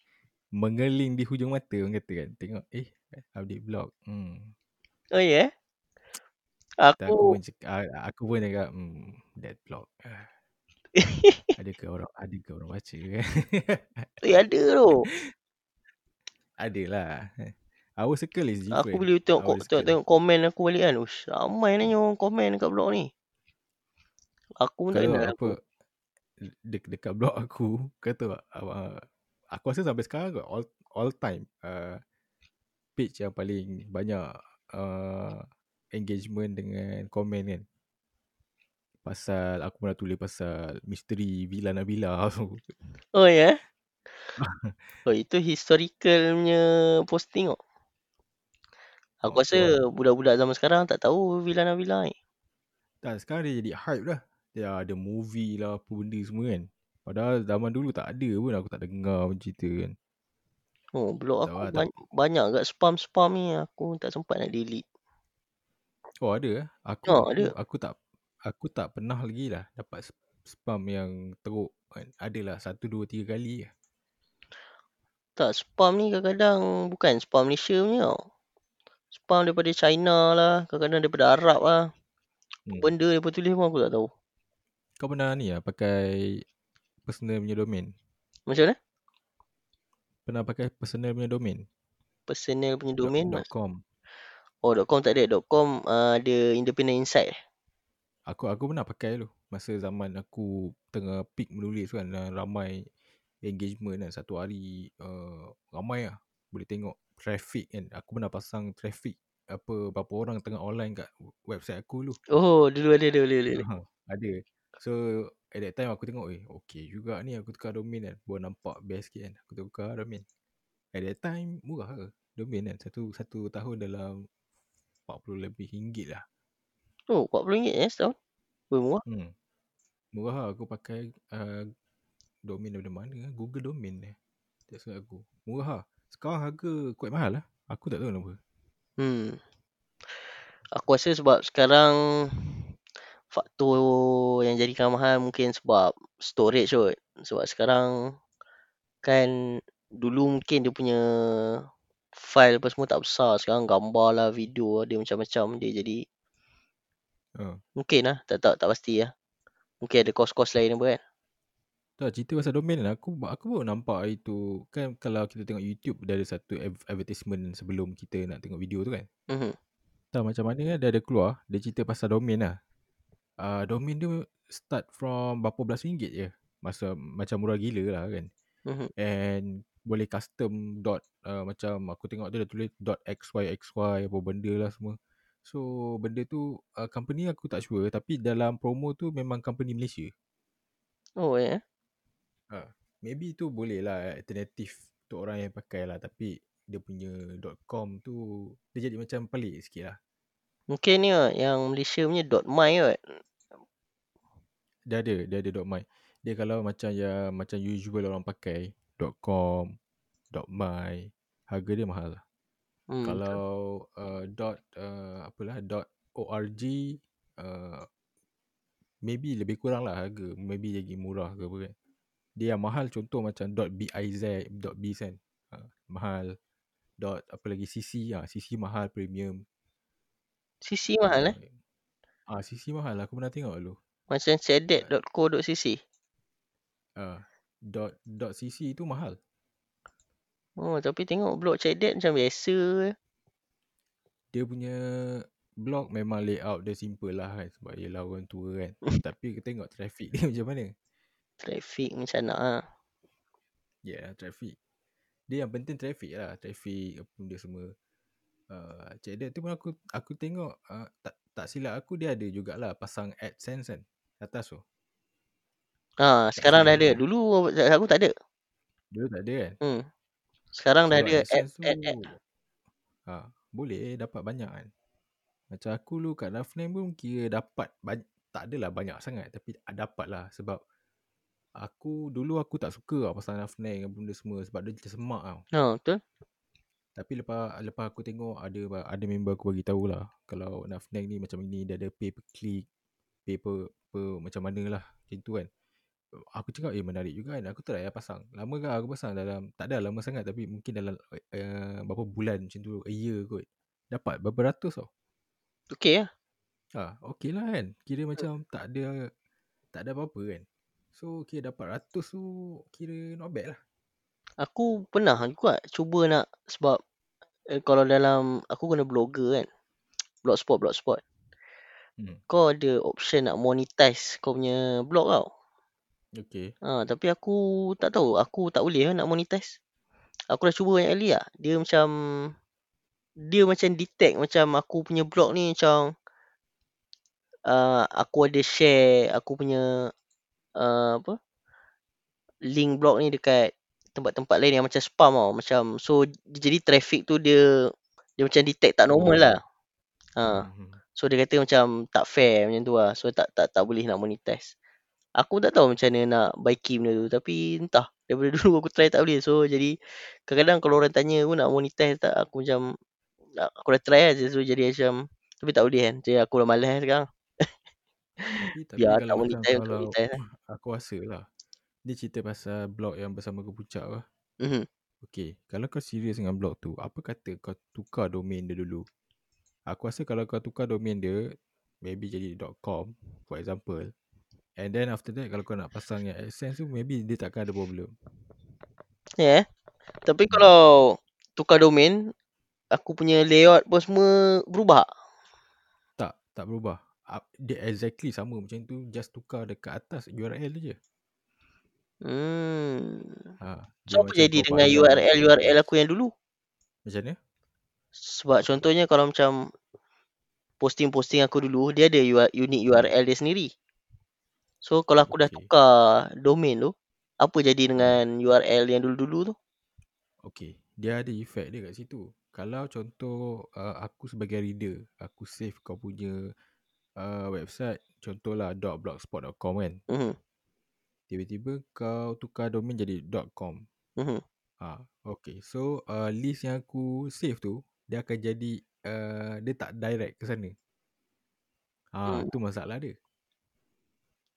Mengeling di hujung mata orang kata kan. Tengok eh update blog. Hmm. Oh ya? Yeah? Aku Aku pun cakap, aku pun cakap hmm, that blog. Ah. Adakah orang adakah orang baca kan? eh, ada tu. Adalah. Our circle is Aku different. boleh tengok Our ko- tengok, tengok komen aku balik kan. Ush, ramai nanya orang komen dekat blog ni. Aku pun tak Kalau kenal apa aku. de- dekat blog aku kata uh, aku rasa sampai sekarang kot all all time uh, page yang paling banyak uh, engagement dengan komen kan pasal aku pernah tulis pasal misteri Villa Nabila tu Oh ya? Yeah? oh itu historical punya posting kok. Aku Oh, rasa budak-budak zaman sekarang tak tahu Villa Nabila ni. tak sekarang dia jadi hype dah dia ada movie lah apa benda semua kan padahal zaman dulu tak ada pun aku tak dengar pun cerita kan Oh, blog Tak aku lah, tak- banyak, kat spam-spam ni. Aku tak sempat nak delete. Oh ada eh? Aku Oh, aku, ada. aku tak aku tak pernah lagi lah dapat sp- spam yang teruk kan. Adalah satu dua tiga kali lah. Tak, spam ni kadang-kadang bukan spam Malaysia punya tau. Spam daripada China lah. Kadang-kadang daripada Arab lah. Hmm. Benda dia tulis pun aku tak tahu. Kau pernah ni lah pakai personal punya domain? Macam mana? Pernah pakai personal punya domain? Personal punya Dot- domain. Dot .com. Oh, .com tak ada. .com uh, ada independent insight. Aku aku pernah pakai dulu. Masa zaman aku tengah peak menulis kan. dan Ramai engagement kan. Satu hari uh, ramai lah. Boleh tengok traffic kan. Aku pernah pasang traffic apa berapa orang tengah online kat website aku dulu. Oh, dulu ada, dulu, dulu. dulu. Ha, ada. So at that time aku tengok eh okay juga ni aku tukar domain kan. Baru nampak best sikit kan. Aku tukar domain. At that time murah ke domain kan. Satu satu tahun dalam 40 lebih ringgit lah. Oh, RM40 eh setahun. Weh, murah. Hmm. Murah lah aku pakai uh, domain daripada mana. Google domain ni. Tak silap aku. Murah lah. Sekarang harga quite mahal lah. Aku tak tahu kenapa. Hmm. Aku rasa sebab sekarang faktor yang jadikan mahal mungkin sebab storage kot. Sebab sekarang kan dulu mungkin dia punya file apa semua tak besar. Sekarang gambar lah, video lah, dia macam-macam. Dia jadi Ha. mungkin lah. Tak, tak, tak pasti lah. Mungkin ada kos-kos lain apa kan. Tak cerita pasal domain kan. Aku aku baru nampak hari tu. Kan kalau kita tengok YouTube dia ada satu adv- advertisement sebelum kita nak tengok video tu kan. Mhm. Tak macam mana kan dia ada keluar. Dia cerita pasal domain lah. Uh, domain dia start from berapa belas ringgit je. Masa macam murah gila lah kan. Mhm. And boleh custom dot uh, macam aku tengok dia dah tulis dot xyxy apa benda lah semua. So benda tu uh, company aku tak sure tapi dalam promo tu memang company Malaysia. Oh ya. Yeah. Maybe tu boleh lah alternatif untuk orang yang pakai lah tapi dia punya .com tu dia jadi macam pelik sikit lah. Mungkin ni kot, yang Malaysia punya .my kot. Dia ada, dia ada .my. Dia kalau macam yang macam usual orang pakai .com, .my, harga dia mahal. Hmm, betul. Kalau uh, dot uh, apalah dot .org uh, maybe lebih kurang lah harga. Maybe lagi murah ke apa kan. Dia yang mahal contoh macam dot .biz, dot .biz kan. Uh, mahal. Dot apa lagi CC ah, CC mahal premium. CC mahal eh. Ah, uh, CC mahal lah. Aku pernah tengok dulu. Macam cedet.co.cc. Ah, uh, dot dot CC tu mahal. Oh, tapi tengok blog cedet macam biasa je. Dia punya blog memang layout dia simple lah kan sebab ialah orang tua kan. tapi kita tengok traffic dia macam mana. Traffic macam nak ah. Ya, yeah, traffic. Dia yang penting traffic lah. Traffic apa dia semua. Uh, cedet tu pun aku aku tengok uh, tak tak silap aku dia ada jugalah pasang AdSense kan atas tu. Ha, sekarang dah ada. Dulu aku tak ada. Dulu tak ada kan? Hmm. Sekarang Sebab dah ada add, add, add. Ha, boleh dapat banyak kan. Macam aku lu kat Rafname pun kira dapat banyak, tak adalah banyak sangat tapi dapat lah sebab aku dulu aku tak suka lah pasal Rafname dan benda semua sebab dia semak tau. Ha, betul. Tapi lepas lepas aku tengok ada ada member aku bagi tahu lah kalau Nafnang ni macam ini dia ada pay per click, pay per, per macam mana lah macam tu kan. Aku cakap eh menarik juga kan. Aku try lah pasang. Lama ke aku pasang dalam tak ada lama sangat tapi mungkin dalam uh, berapa bulan macam tu, a year kot. Dapat berapa ratus tau. Okay lah. Ha, okay lah kan. Kira macam tak ada tak ada apa-apa kan. So kira dapat ratus tu kira not bad lah. Aku pernah juga cuba nak sebab eh, kalau dalam aku guna blogger kan. Blogspot, blogspot. Hmm. Kau ada option nak monetize kau punya blog tau. Okay. Ha, tapi aku tak tahu. Aku tak boleh lah nak monetize. Aku dah cuba banyak kali lah. Dia macam... Dia macam detect macam aku punya blog ni macam... Uh, aku ada share aku punya... Uh, apa? Link blog ni dekat tempat-tempat lain yang macam spam tau. Macam so jadi traffic tu dia dia macam detect tak normal lah. Ha. Hmm. So dia kata macam tak fair macam tu lah. So tak tak tak boleh nak monetize. Aku tak tahu macam mana nak baiki benda tu. Tapi entah. Daripada dulu aku try tak boleh. So jadi kadang-kadang kalau orang tanya aku nak monetize tak. Aku macam aku dah try lah. So jadi macam tapi tak boleh kan. Jadi aku dah malas sekarang. Tapi, tapi Biar kalau tak monetize untuk monetize lah. Aku rasa lah. Dia cerita pasal blog yang bersama kepucak lah. Mm-hmm. Okay, kalau kau serius dengan blog tu, apa kata kau tukar domain dia dulu? Aku rasa kalau kau tukar domain dia, maybe jadi .com, for example. And then after that, kalau kau nak pasang yang AdSense tu, maybe dia takkan ada problem. Ya, yeah. tapi kalau tukar domain, aku punya layout pun semua berubah? Tak, tak berubah. Dia exactly sama macam tu, just tukar dekat atas URL je. Hmm. Ha, so apa jadi dengan URL URL aku yang dulu? Macam mana? Sebab contohnya kalau macam posting-posting aku dulu dia ada unique URL dia sendiri. So kalau aku okay. dah tukar domain tu, apa jadi dengan URL yang dulu-dulu tu? Okay, dia ada effect dia kat situ. Kalau contoh uh, aku sebagai reader, aku save kau punya uh, website, contohlah .blogspot.com kan. Mm-hmm tiba-tiba kau tukar domain jadi .com. Ha, okay. So uh, list yang aku save tu dia akan jadi uh, dia tak direct ke sana. Ha, mm. tu masalah dia.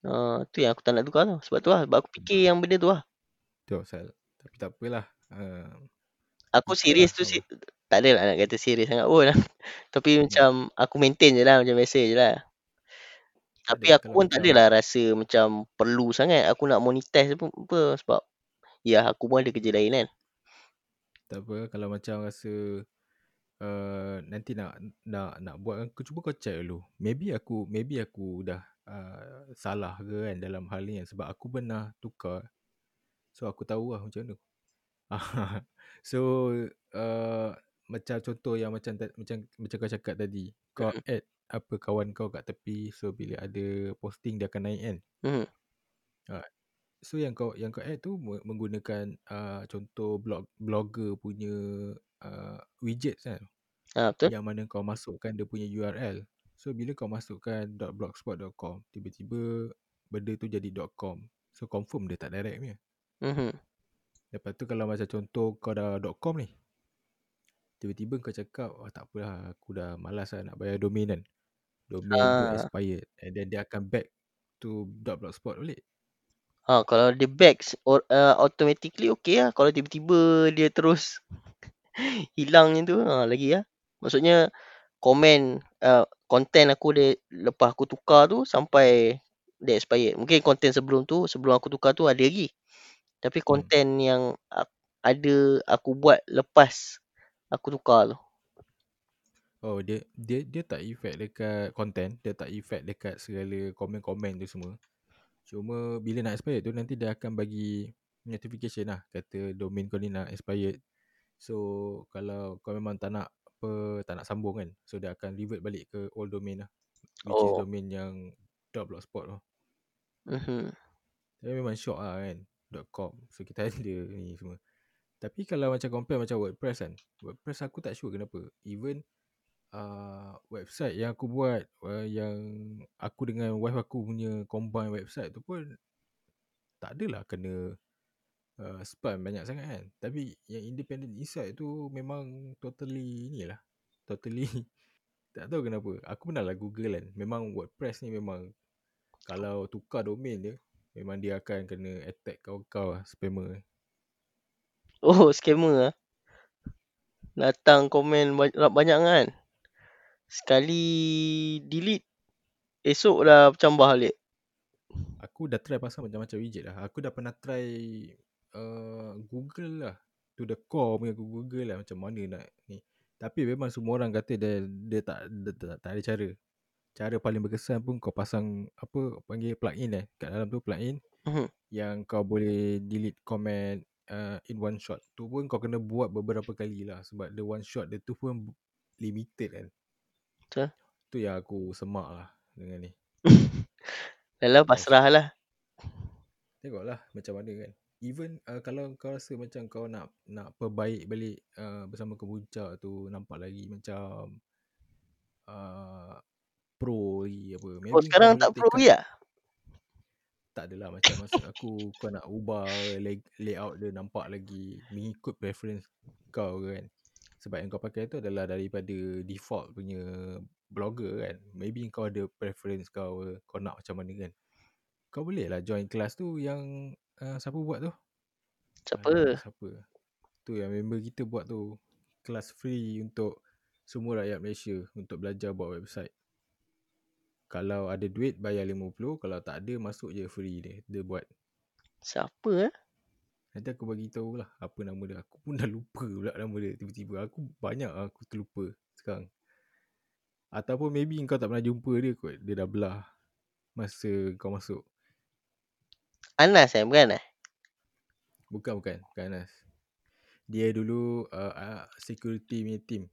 Uh, tu yang aku tak nak tukar tu. Sebab tu lah. Sebab aku fikir yang benda tu lah. Tu pasal. Tapi tak apalah. Uh, aku serius lah, tu si tak ada lah nak kata serius sangat pun lah. Tapi hmm. macam aku maintain je lah macam biasa je lah. Tapi aku pun tak adalah rasa macam perlu sangat aku nak monetize pun apa sebab ya aku pun ada kerja lain kan. Tak apa kalau macam rasa uh, nanti nak nak nak buat aku cuba kau check dulu. Maybe aku maybe aku dah uh, salah ke kan dalam hal ni kan sebab aku pernah tukar. So aku tahu lah macam mana. so uh, macam contoh yang macam macam macam kau cakap tadi. Kau add apa kawan kau kat tepi so bila ada posting dia akan naik kan hmm. uh, so yang kau yang kau add tu menggunakan uh, contoh blog blogger punya uh, widgets kan Ha, betul. yang mana kau masukkan dia punya URL. So bila kau masukkan .blogspot.com, tiba-tiba benda tu jadi .com. So confirm dia tak direct punya. Mhm. Lepas tu kalau macam contoh kau dah .com ni. Tiba-tiba kau cakap, oh tak apalah aku dah malas lah nak bayar domain kan. Domain tu Ah. expired. And then dia akan back to .blogspot balik. Ha, kalau dia back or, uh, automatically okay lah. Kalau tiba-tiba dia terus hilang macam tu, ha, lagi lah. Maksudnya komen, uh, content aku dia lepas aku tukar tu sampai dia expired. Mungkin content sebelum tu, sebelum aku tukar tu ada lagi. Tapi Hmm. content yang a- ada aku buat lepas aku tukar tu. Oh dia dia dia tak effect dekat content, dia tak effect dekat segala komen-komen tu semua. Cuma bila nak expired tu nanti dia akan bagi notification lah kata domain kau ni nak expired. So kalau kau memang tak nak apa tak nak sambung kan. So dia akan revert balik ke old domain lah. Which is Oh. domain yang .blogspot tu. Mhm. Tapi memang shock lah kan .com. So kita ada ni semua. Tapi kalau macam compare macam WordPress kan. WordPress aku tak sure kenapa. Even uh, website yang aku buat uh, yang aku dengan wife aku punya combine website tu pun tak adalah kena uh, spam banyak sangat kan. Tapi yang independent insight tu memang totally ni lah. Totally tak tahu kenapa. Aku pernah lah google kan. Memang WordPress ni memang kalau tukar domain dia memang dia akan kena attack kau-kau lah spammer. Oh, scammer ah. Datang komen banyak, banyak kan. Sekali delete, esok dah bercambah balik. Aku dah try pasang macam-macam widget lah. Aku dah pernah try uh, Google lah. To the core punya Google lah macam mana nak ni. Tapi memang semua orang kata dia, dia, tak, dia tak, tak ada cara. Cara paling berkesan pun kau pasang apa panggil plugin eh. Kat dalam tu plugin Mhm. yang kau boleh delete comment uh, in one shot. Tu pun kau kena buat beberapa kali lah. Sebab the one shot dia tu pun limited kan. Betul. Tu yang aku semak lah dengan ni. Dah pasrah lah. Tengoklah macam mana kan. Even uh, kalau kau rasa macam kau nak nak perbaik balik uh, bersama kemuncak tu nampak lagi macam uh, pro lagi apa. Maybe Oh, sekarang tak pro lagi lah? Tak adalah macam maksud aku kau nak ubah lay, layout dia nampak lagi mengikut preference kau kan. Sebab yang kau pakai tu adalah daripada default punya blogger kan. Maybe kau ada preference kau kau nak macam mana kan. Kau boleh lah join kelas tu yang uh, siapa buat tu? Siapa? Alah, siapa? Tu yang member kita buat tu. Kelas free untuk semua rakyat Malaysia untuk belajar buat website. Kalau ada duit bayar 50, kalau tak ada masuk je free dia. Dia buat. Siapa eh? Nanti aku bagi tahu lah apa nama dia. Aku pun dah lupa pula nama dia tiba-tiba. Aku banyak lah aku terlupa sekarang. Ataupun maybe kau tak pernah jumpa dia kot. Dia dah belah masa kau masuk. Anas eh, bukan eh? Bukan, bukan. Bukan Anas. Dia dulu uh, uh, security punya team.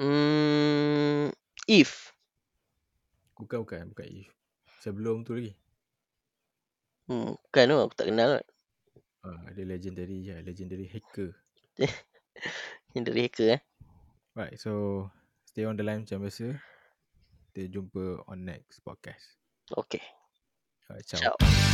Hmm, If. Bukan, bukan. Bukan If. Sebelum tu lagi. Hmm, bukan tu, aku tak kenal kot. Uh, dia legendary je. Legendary hacker. Dari hacker eh. Right, so stay on the line macam biasa. Kita jumpa on next podcast. Okay. Alright, ciao. Ciao.